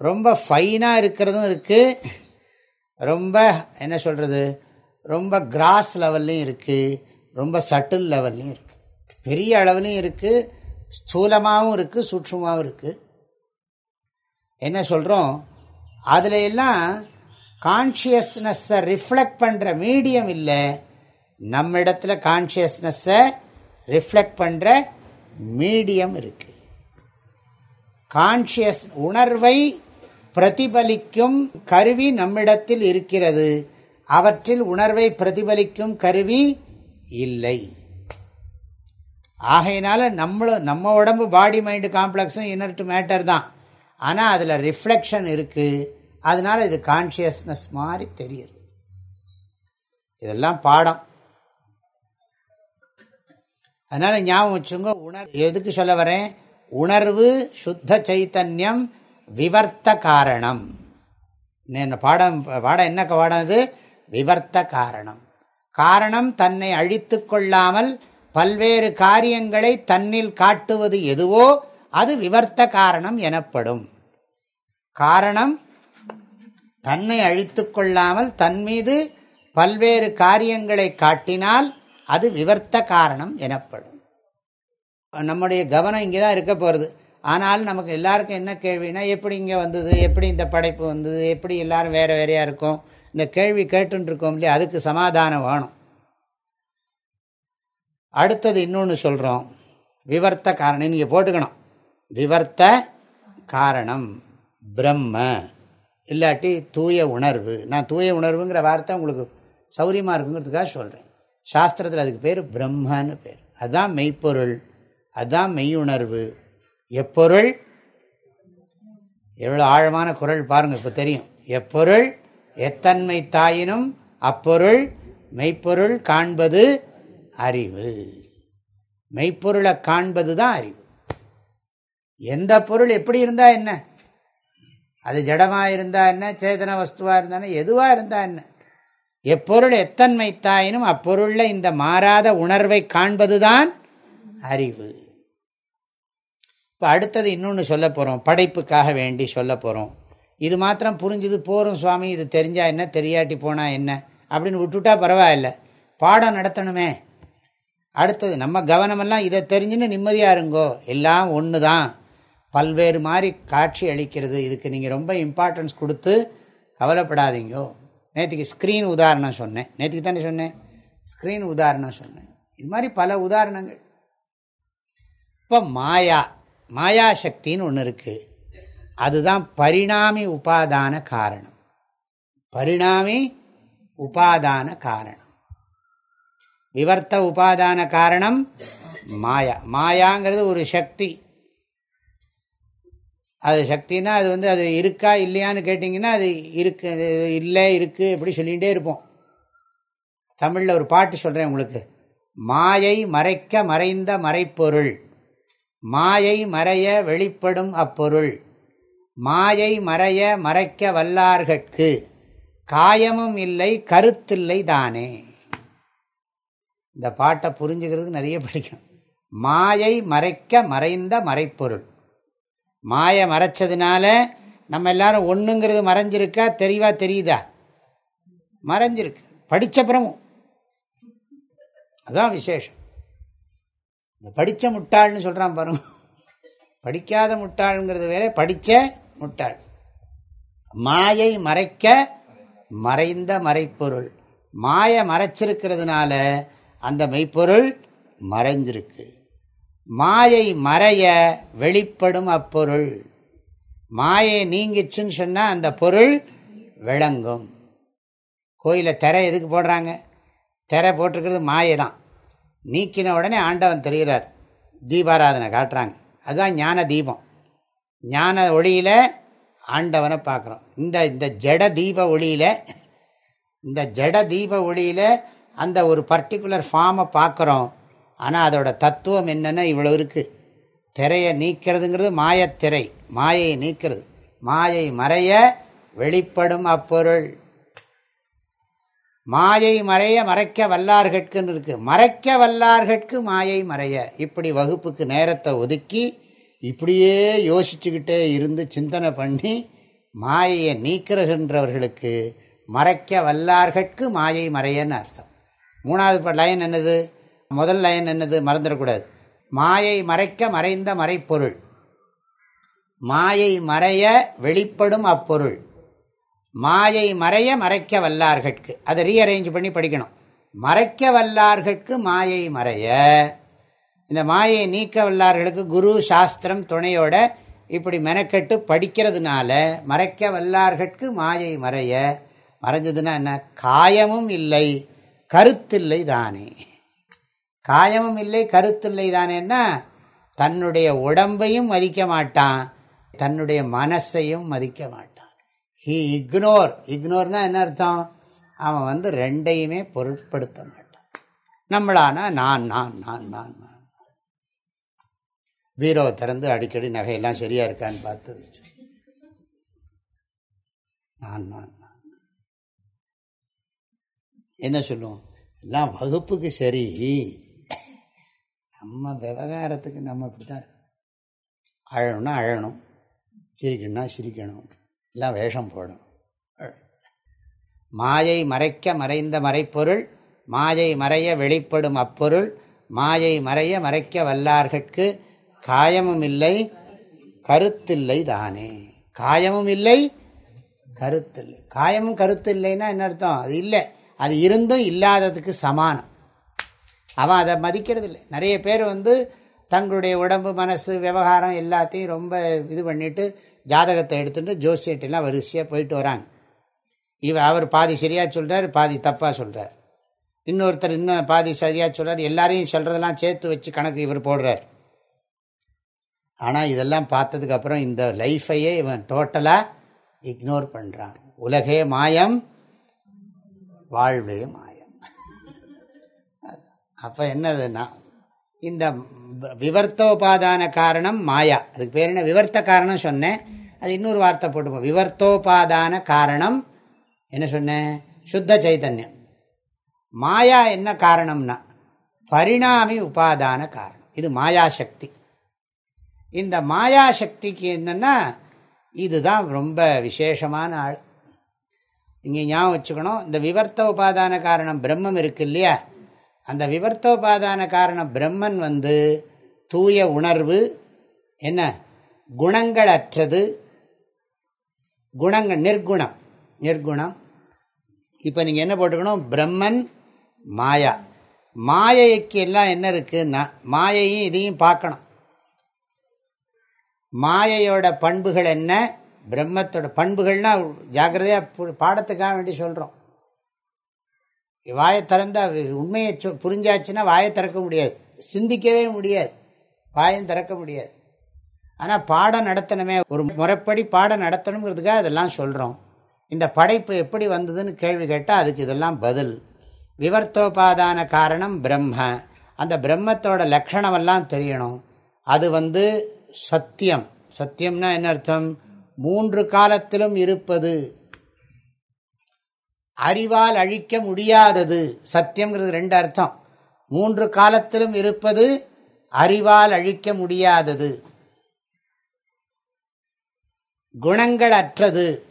S1: ரொம்ப ஃபைனாக இருக்கிறதும் இருக்குது ரொம்ப என்ன சொல்கிறது ரொம்ப கிராஸ் லெவல்லையும் இருக்குது ரொம்ப சட்டில் லெவல்லையும் இருக்குது பெரிய அளவுலையும் இருக்குது ஸ்தூலமாகவும் இருக்குது சூட்சமாகவும் இருக்குது என்ன சொல்கிறோம் அதில் எல்லாம் கான்ஷியஸ்னஸை ரிஃப்ளெக்ட் பண்ணுற மீடியம் இல்லை. நம்ம இடத்துல கான்ஷியஸ்னஸை ரிஃப்ளெக்ட் பண்ணுற மீடியம் இருக்கு. கான்ஷியஸ் உணர்வை பிரதிபலிக்கும் கருவி நம்மிடத்தில் இருக்கிறது. அவற்றில் உணர்வை பிரதிபலிக்கும் கருவி இல்லை. ஆகையினால நம்மளும் நம்ம உடம்பு பாடி மைண்டு காம்ப்ளெக்ஸும் இனர்ட் மேட்டர் தான். ஆனால் அதில் ரிஃப்ளெக்ஷன் இருக்குது அதனால் இது கான்ஷியஸ்னஸ் மாதிரி தெரியுது. இதெல்லாம் பாடம். அதனால் ஞாபகம் வச்சுங்க உணர் எதுக்கு சொல்ல வரேன்? உணர்வு சுத்த சைத்தன்யம் விவர்த்த காரணம். என்ன பாடம் பாடம் என்ன பாடம் இது விவர்த்த காரணம். காரணம் தன்னை அழித்து கொள்ளாமல் பல்வேறு காரியங்களை தன்னில் காட்டுவது எதுவோ அது விவர்த்த காரணம் எனப்படும். காரணம் தன்னை அழித்து கொள்ளாமல் தன் மீது பல்வேறு காரியங்களை காட்டினால் அது விவர்த்த காரணம் எனப்படும். நம்முடைய கவனம் இங்கே தான் இருக்க போகிறது ஆனால் நமக்கு எல்லாருக்கும் என்ன கேள்வினா எப்படி இங்கே வந்தது? எப்படி இந்த படைப்பு வந்தது? எப்படி எல்லாரும் வேறு வேறையாக இருக்கும்? இந்த கேள்வி கேட்டுருக்கோம் இல்லையா? அதுக்கு சமாதானம் வேணும். அடுத்தது இன்னொன்று சொல்கிறோம் விவர்த்த காரணம். நீங்கள் போட்டுக்கணும். விவர்த்த காரணம். பிரம்ம. இல்லாட்டி தூய உணர்வு. நான் தூய உணர்வுங்கிற வார்த்தை உங்களுக்கு சௌரியமாக இருக்குங்கிறதுக்காக சொல்கிறேன் சாஸ்திரத்தில் அதுக்கு பேர் பிரம்மன்னு பேர். அதுதான் மெய்ப்பொருள். அதுதான் மெய்யுணர்வு. எப்பொருள்? எவ்வளோ ஆழமான குரல் பாருங்கள் இப்போ தெரியும். எப்பொருள்? எத்தன்மை தாயினும் அப்பொருள். மெய்ப்பொருள் காண்பது அறிவு. மெய்ப்பொருளை காண்பது தான் அறிவு. எந்த பொருள் எப்படி இருந்தா என்ன? அது ஜடமாக இருந்தா என்ன? சேதன வஸ்துவாக இருந்தானே எதுவாக இருந்தா என்ன? எப்பொருள் எத்தன்மை தாயினும் அப்பொருளில் இந்த மாறாத உணர்வை காண்பதுதான் அறிவு. இப்போ அடுத்தது இன்னொன்று சொல்ல போகிறோம் படைப்புக்காக வேண்டி சொல்ல போகிறோம் இது மாத்திரம் புரிஞ்சுது போகிறோம் சுவாமி இது தெரிஞ்சா என்ன தெரியாட்டி போனால் என்ன? அப்படின்னு விட்டுட்டா பரவாயில்ல. பாடம் நடத்தணுமே. அடுத்தது நம்ம கவனமெல்லாம் இதை தெரிஞ்சுன்னு நிம்மதியாக இருங்கோ. எல்லாம் ஒன்று தான் பல்வேறு மாதிரி காட்சி அளிக்கிறது. இதுக்கு நீங்கள் ரொம்ப இம்பார்ட்டன்ஸ் கொடுத்து கவலைப்படாதீங்கோ. நேற்றுக்கு ஸ்க்ரீன் உதாரணம் சொன்னேன். நேற்றுக்கு தானே சொன்னேன்? ஸ்க்ரீன் உதாரணம் சொன்னேன். இது மாதிரி பல உதாரணங்கள். இப்போ மாயா மாயாசக்தின்னு ஒன்று இருக்குது அதுதான் பரிணாமி உபாதான காரணம். பரிணாமி உபாதான காரணம். விவர்த்த உபாதான காரணம் மாயா. மாயாங்கிறது ஒரு சக்தி. அது சக்தினா அது வந்து அது இருக்கா இல்லையான்னு கேட்டிங்கன்னா அது இருக்கு இல்லை இருக்குது எப்படி சொல்லிகிட்டே இருப்போம். தமிழில் ஒரு பாட்டு சொல்கிறேன் உங்களுக்கு. மாயை மறைக்க மறைந்த மறைப்பொருள். மாயை மறைய வெளிப்படும் அப்பொருள். மாயை மறைய மறைக்க வல்லார்கட்கு. காயமும் இல்லை கருத்தில்லை தானே. இந்த பாட்டை புரிஞ்சுக்கிறதுக்கு நிறைய பிடிக்கும் மாயை மறைக்க மறைந்த மறைப்பொருள். மாயை மறைச்சதுனால நம்ம எல்லாரும் ஒன்றுங்கிறது மறைஞ்சிருக்கா தெரியவா தெரியுதா? மறைஞ்சிருக்கு. படித்தப்புறமும் அதுதான் விசேஷம். இந்த படித்த முட்டாள்னு சொல்கிறான் பாருங்க. படிக்காத முட்டாளுங்கிறது வேற படித்த முட்டாள். மாயை மறைக்க மறைந்த மறைப்பொருள். மாய மறைச்சிருக்கிறதுனால அந்த மெய்ப்பொருள் மறைஞ்சிருக்கு. மாயை மறைய வெளிப்படும் அப்பொருள். மாயை நீங்கிச்சுன்னு சொன்னால் அந்த பொருள் விளங்கும். கோயிலில் திரை எதுக்கு போடுறாங்க? திரை போட்டிருக்கிறது மாயை தான். நீக்கின உடனே ஆண்டவன் தெரிகிறார். தீபாராதனை காட்டுறாங்க. அதுதான் ஞான தீபம். ஞான ஒளியில் ஆண்டவனை பார்க்குறோம். இந்த இந்த ஜட தீப ஒளியில் இந்த ஜட தீப ஒளியில் அந்த ஒரு பர்டிகுலர் ஃபார்மை பார்க்குறோம். ஆனால் அதோட தத்துவம் என்னென்னா இவ்வளோ இருக்குது திரையை நீக்கிறதுங்கிறது மாயத்திரை மாயை நீக்கிறது. மாயை மறைய வெளிப்படும் அப்பொருள். மாயை மறைய மறைக்க வல்லார்கட்குன்னு இருக்குது மறைக்க வல்லார்கட்கு மாயை மறைய. இப்படி வகுப்புக்கு நேரத்தை ஒதுக்கி இப்படியே யோசிச்சுக்கிட்டே இருந்து சிந்தனை பண்ணி மாயையை நீக்கிறகின்றவர்களுக்கு மறைக்க வல்லார்கட்கு மாயை மறையன்னு அர்த்தம். மூணாவது லைன் என்னது? முதல் லைன் என்னது? மறந்துடக்கூடாது. மாயை மறைக்க மறைந்த மறைப்பொருள். மாயை மறைய வெளிப்படும் அப்பொருள். மாயை மறைய மறைக்க வல்லார்கட்கு. அதை ரீஅரேஞ்ச் பண்ணி படிக்கணும். மறைக்க வல்லார்கட்கு மாயை மறைய. இந்த மாயை நீக்க வல்லார்களுக்கு குரு சாஸ்திரம் துணையோட இப்படி மெனக்கெட்டு படிக்கிறதுனால மறைக்க வல்லார்கட்கு மாயை மறைய. மறைஞ்சதுன்னா என்ன? காயமும் இல்லை கருத்தில்லை தானே. காயமும் இல்லை கருத்தில்லை தானேன்னா தன்னுடைய உடம்பையும் மதிக்க மாட்டான். தன்னுடைய மனசையும் மதிக்க மாட்டான். ஹி இக்னோர் இக்னோர்னா என்ன அர்த்தம்? அவன் வந்து ரெண்டையுமே பொருட்படுத்த மாட்டான். நம்மளானா நான் நான் நான் நான் நான். பீரோவை திறந்து அடிக்கடி நகையெல்லாம் சரியா இருக்கான்னு பார்த்து நான் நான் நான். என்ன சொல்லுவோம்? எல்லாம் வகுப்புக்கு சரி. நம்ம விவகாரத்துக்கு நம்ம இப்படி தான் அழணும்னா அழணும் சிரிக்கணும்னா சிரிக்கணும் எல்லாம் வேஷம் போடணும். மாயை மறைக்க மறைந்த மறைப்பொருள் மாயை மறைய வெளிப்படும் அப்பொருள் மாயை மறைய மறைக்க வல்லார்கட்கு காயமும் இல்லை கருத்தில்லை தானே. காயமும் இல்லை கருத்தில்லை. காயமும் கருத்து இல்லைன்னா என்ன அர்த்தம்? அது இல்லை. அது இருந்தும் இல்லாததுக்கு சமானம். அவன் அதை மதிக்கிறது இல்லை நிறைய பேர் வந்து தங்களுடைய உடம்பு மனசு விவகாரம் எல்லாத்தையும் ரொம்ப இது பண்ணிட்டு ஜாதகத்தை எடுத்துட்டு ஜோசியட்டெல்லாம் வரிசையாக போயிட்டு வராங்க. இவர் அவர் பாதி சரியாக சொல்கிறார் பாதி தப்பாக சொல்கிறார் இன்னொருத்தர் இன்னும் பாதி சரியாக சொல்கிறார் எல்லாரையும் சொல்கிறதெல்லாம் சேர்த்து வச்சு கணக்கு இவர் போடுறார். ஆனால் இதெல்லாம் பார்த்ததுக்கப்புறம் இந்த லைஃபையே இவன் டோட்டலாக இக்னோர் பண்ணுறான் உலகே மாயம் வாழ்வே மாயம். அப்போ என்னதுன்னா இந்த விவர்த்தோபாதான காரணம் மாயா. அதுக்கு பேர் என்ன? விவர்த்த காரணம் சொன்னேன். அது இன்னொரு வார்த்தை போட்டுப்போம். விவர்த்தோபாதான காரணம் என்ன சொன்னேன்? சுத்த சைத்தன்யம் மாயா என்ன காரணம்னா பரிணாமி உபாதான காரணம். இது மாயாசக்தி இந்த மாயாசக்திக்கு என்னென்னா இதுதான் ரொம்ப விசேஷமான ஆள். இங்கே ஞாபகம் வச்சுக்கணும் இந்த விவர்த்த உபாதான காரணம் பிரம்மம் இருக்கு இல்லையா? அந்த விவர்த்தோபாதான காரணம் பிரம்மன் வந்து தூய உணர்வு என்ன? குணங்கள் அற்றது குணங்கள் நிர்குணம். நிர்குணம். இப்போ நீங்கள் என்ன போட்டுக்கணும்? பிரம்மன் மாயா. மாயைக்கு எல்லாம் என்ன இருக்குன்னா மாயையும் இதையும் பார்க்கணும். மாயையோட பண்புகள் என்ன? பிரம்மத்தோட பண்புகள்னால் ஜாக்கிரதையாக பாடத்துக்காக வேண்டி சொல்கிறோம் வாயை திறந்தா உண்மையை சொ புரிஞ்சாச்சுன்னா வாயை திறக்க முடியாது. சிந்திக்கவே முடியாது. வாயும் திறக்க முடியாது. ஆனால் பாடம் நடத்தணுமே ஒரு முறைப்படி பாடம் நடத்தணுங்கிறதுக்காக அதெல்லாம் சொல்கிறோம் இந்த படைப்பு எப்படி வந்ததுன்னு கேள்வி கேட்டால் அதுக்கு இதெல்லாம் பதில். விவர்த்தோபாதான காரணம் பிரம்ம. அந்த பிரம்மத்தோட லக்ஷணமெல்லாம் தெரியணும். அது வந்து சத்தியம். சத்தியம்னா என்ன அர்த்தம்? மூன்று காலத்திலும் இருப்பது. அறிவால் அழிக்க முடியாதது. சத்தியம்ங்கிறது ரெண்டு அர்த்தம். மூன்று காலத்திலும் இருப்பது அறிவால் அழிக்க முடியாதது. குணங்கள் அற்றது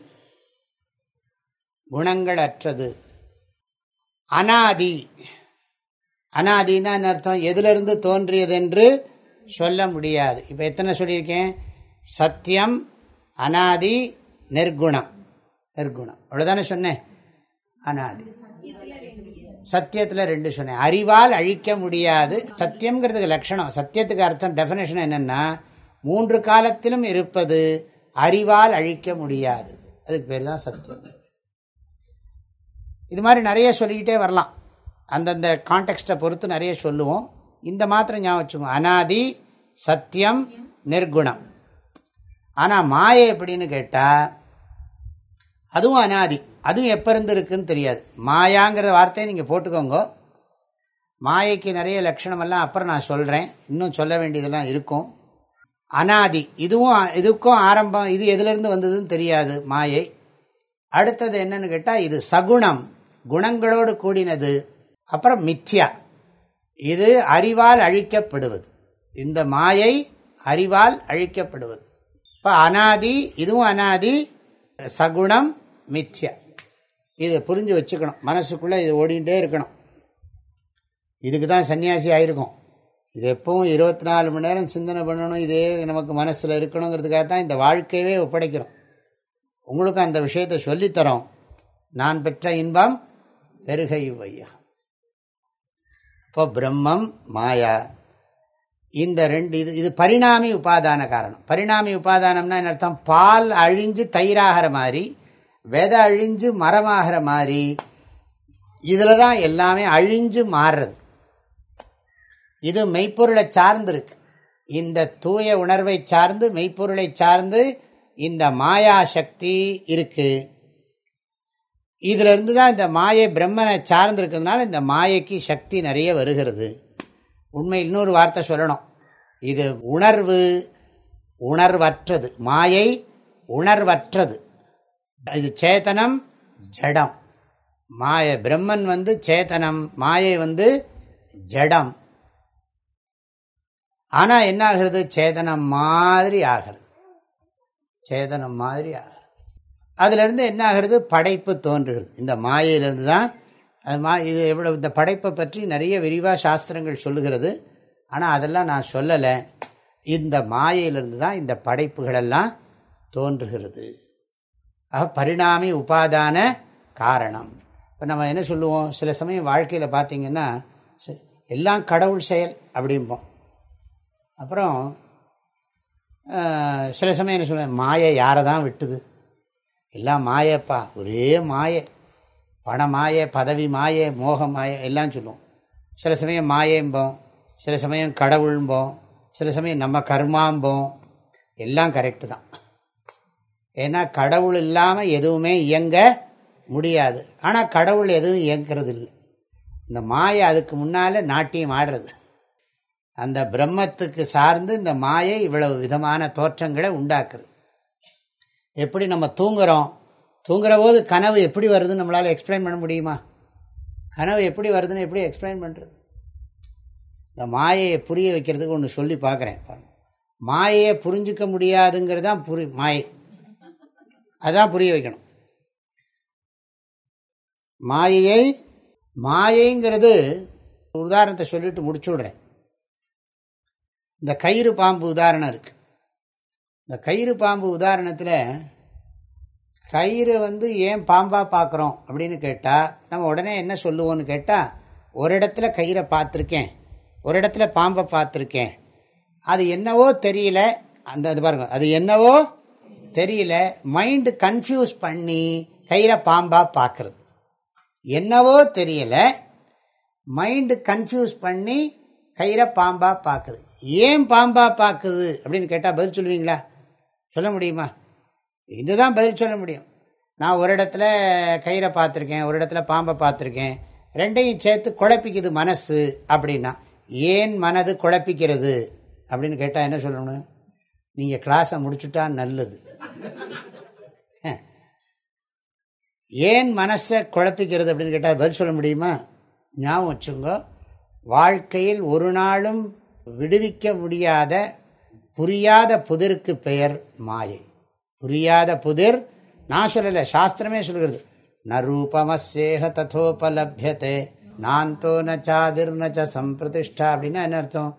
S1: குணங்கள் அற்றது அனாதி. அனாதின்னா அர்த்தம்? எதிலிருந்து தோன்றியது என்று சொல்ல முடியாது. இப்போ எத்தனை சொல்லியிருக்கேன்? சத்தியம் அனாதி நிர்குணம். நிர்குணம். அவ்வளோதானே சொன்னேன்? அனாதி. சத்தியத்தில் ரெண்டு சொன்னேன். அறிவால் அழிக்க முடியாது. சத்தியம்ங்கிறதுக்கு லட்சணம். சத்தியத்துக்கு அர்த்தம் டெஃபினேஷன் என்னென்னா மூன்று காலத்திலும் இருப்பது அறிவால் அழிக்க முடியாது. அதுக்கு பேர் தான் சத்தியம். இது மாதிரி நிறைய சொல்லிக்கிட்டே வரலாம். அந்தந்த கான்டெக்ட்டை பொறுத்து நிறைய சொல்லுவோம். இந்த மாத்திரம் ஞாபகம் வச்சுக்கோங்க. அனாதி சத்தியம் நிர்குணம். ஆனால் மாயை எப்படின்னு கேட்டால் அதுவும் அனாதி. அதுவும் எப்போ இருந்து இருக்குன்னு தெரியாது. மாயாங்கிற வார்த்தையை நீங்கள் போட்டுக்கோங்க. மாயைக்கு நிறைய லட்சணமெல்லாம் அப்புறம் நான் சொல்கிறேன் இன்னும் சொல்ல வேண்டியதெல்லாம் இருக்கும். அனாதி. இதுவும் இதுக்கும் ஆரம்பம் இது எதுலேருந்து வந்ததுன்னு தெரியாது மாயை. அடுத்தது என்னன்னு கேட்டால் இது சகுணம். குணங்களோடு கூடினது. அப்புறம் மித்யா. இது அறிவால் அழிக்கப்படுவது. இந்த மாயை அறிவால் அழிக்கப்படுவது. இப்போ அனாதி இதுவும் அனாதி சகுணம் மித்யா. இதை புரிஞ்சு வச்சுக்கணும். மனசுக்குள்ளே இது ஓடிகிட்டே இருக்கணும். இதுக்கு தான் சன்னியாசி ஆயிருக்கும். இது எப்பவும் இருபத்தி நாலு மணி நேரம் சிந்தனை பண்ணணும். இதே நமக்கு மனசில் இருக்கணுங்கிறதுக்காக தான் இந்த வாழ்க்கையவே ஒப்படைக்கிறோம். உங்களுக்கு அந்த விஷயத்தை சொல்லித்தரோம். நான் பெற்ற இன்பம் பெருகை வையா இப்போ பிரம்மம் மாயா. இந்த ரெண்டு இது இது பரிணாமி உபாதான காரணம். பரிணாமி உபாதானம்னா என்ன அர்த்தம்? பால் அழிஞ்சு தயிராகிற மாதிரி விதை அழிஞ்சு மரமாகிற மாதிரி இதில் தான் எல்லாமே அழிஞ்சு மாறுறது. இது மெய்ப்பொருளை சார்ந்திருக்கு. இந்த தூய உணர்வை சார்ந்து மெய்ப்பொருளை சார்ந்து இந்த மாயா சக்தி இருக்கு. இதிலிருந்து தான் இந்த மாயை பிரம்மனை சார்ந்திருக்கிறதுனால இந்த மாயைக்கு சக்தி நிறைய வருகிறது. உண்மை இன்னொரு வார்த்தை சொல்லணும். இது உணர்வு உணர்வற்றது. மாயை உணர்வற்றது. இது சேத்தனம் ஜடம். மாய பிரம்மன் வந்து சேத்தனம் மாயை வந்து ஜடம். ஆனால் என்ன ஆகிறது சேதனம் மாதிரி ஆகிறது. சேதனம் மாதிரி ஆகிறது. அதுலேருந்து என்ன ஆகிறது படைப்பு தோன்றுகிறது. இந்த மாயையிலேருந்து தான் அது மா இது எவ்வளோ இந்த படைப்பை பற்றி நிறைய விரிவாக சாஸ்திரங்கள் சொல்லுகிறது. ஆனால் அதெல்லாம் நான் சொல்லலை. இந்த மாயையிலிருந்து தான் இந்த படைப்புகளெல்லாம் தோன்றுகிறது. ஆக பரிணாமி உபாதான காரணம். இப்போ நம்ம என்ன சொல்லுவோம்? சில சமயம் வாழ்க்கையில் பார்த்திங்கன்னா எல்லாம் கடவுள் செயல் அப்படிம்போம். அப்புறம் சில சமயம் என்ன சொல்லுவேன்? மாயை யாரை தான் விட்டுது? எல்லாம் மாயப்பா. ஒரே மாயை. பண மாய பதவி மாய மோக மாய எல்லாம் சொல்லுவோம். சில சமயம் மாயம்போம். சில சமயம் கடவுள்ம்போம். சில சமயம் நம்ம கர்மாம்போம். எல்லாம் கரெக்டு தான். ஏன்னா கடவுள் இல்லாமல் எதுவுமே இயங்க முடியாது. ஆனால் கடவுள் எதுவும் இயங்கிறது இல்லை இந்த மாயை அதுக்கு முன்னால் நாட்டியம் ஆடுறது. அந்த பிரம்மத்துக்கு சார்ந்து இந்த மாயை இவ்வளவு விதமான தோற்றங்களை உண்டாக்குறது எப்படி நம்ம தூங்குறோம்? தூங்குற போது கனவு எப்படி வருதுன்னு நம்மளால் எக்ஸ்பிளைன் பண்ண முடியுமா? கனவு எப்படி வருதுன்னு எப்படி எக்ஸ்பிளைன் பண்ணுறது இந்த மாயையை புரிய வைக்கிறதுக்கு ஒன்று சொல்லி பார்க்குறேன் பாருங்கள் மாயையை புரிஞ்சிக்க முடியாதுங்கிறது தான் புரி மாயை. அதான் புரிய வைக்கணும். மாயையை மாயைங்கிறது உதாரணத்தை சொல்லிட்டு முடிச்சு விடுறேன் இந்த கயிறு பாம்பு உதாரணம் இருக்குது இந்த கயிறு பாம்பு உதாரணத்தில் கயிறு வந்து ஏன் பாம்பாக பார்க்குறோம் அப்படின்னு கேட்டால் நம்ம உடனே என்ன சொல்லுவோன்னு கேட்டால் ஒரு இடத்துல கயிறை பார்த்துருக்கேன் ஒரு இடத்துல பாம்பை பார்த்துருக்கேன். அது என்னவோ தெரியல அந்த இது பாருங்கள் அது என்னவோ தெரியல மைண்டு கன்ஃபியூஸ் பண்ணி கயிறை பாம்பா பார்க்கறது என்னவோ தெரியல மைண்டு கன்ஃபியூஸ் பண்ணி கயிறை பாம்பா பார்க்குது ஏன் பாம்பா பார்க்குது அப்படின்னு கேட்டால் பதில் சொல்லுவீங்களா? சொல்ல முடியுமா? இதுதான் பதில் சொல்ல முடியும். நான் ஒரு இடத்துல கயிறை பார்த்துருக்கேன் ஒரு இடத்துல பாம்பை பார்த்துருக்கேன் ரெண்டையும் சேர்த்து குழப்பிக்குது மனசு அப்படின்னா ஏன் மனது குழப்பிக்கிறது அப்படின்னு கேட்டால் என்ன சொல்லணும்? நீங்கள் கிளாஸை முடிச்சுட்டா நல்லது. ஏன் மனசை குழப்பிக்கிறது அப்படின்னு கேட்டால் பதில் சொல்ல முடியுமா? ஞாபகம் வச்சுங்க வாழ்க்கையில் ஒரு நாளும் விடுவிக்க முடியாத புரியாத புதிருக்கு பெயர் மாயை. புரியாத புதிர் நான் சொல்லலை சாஸ்திரமே சொல்கிறது. நரூபமசேக ததோபலபியத்தே நான்தோ நச்சாதிர் நச்ச சம்பிரதிஷ்டா அப்படின்னா என்ன அர்த்தம்?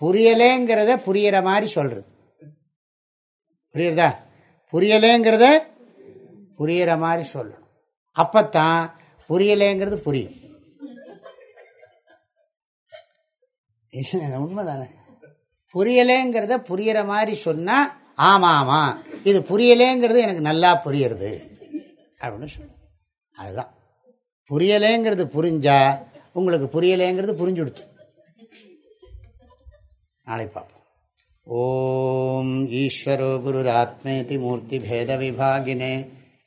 S1: புரியலேங்கிறத புரியற மாதிரி சொல்றது. புரியுறதா புரியலேங்கிறத புரியற மாதிரி சொல்லணும். அப்பத்தான் புரியலேங்கிறது புரியும். உண்மைதானே? புரியலேங்கிறத புரியற மாதிரி சொன்னா ஆமா ஆமா இது புரியலேங்கிறது எனக்கு நல்லா புரியுறது. அப்படின்னு சொல்லணும் அதுதான். புரியலேங்கிறது புரிஞ்சா உங்களுக்கு புரியலேங்கிறது புரிஞ்சுடுத்து. நாளை பார்ப்போம். ஓம் ஈஸ்வரோ குருராத்மேதி மூர்த்தி பேத விபாகினே.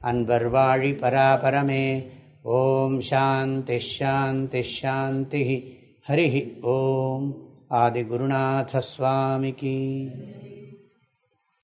S1: அன்பர் வாழி பராபரமே ஓம் சாந்தி ஷாந்தி ஷாந்தி ஹரி ஓம் ஆதிகுருநாதஸ்வாமிக்கு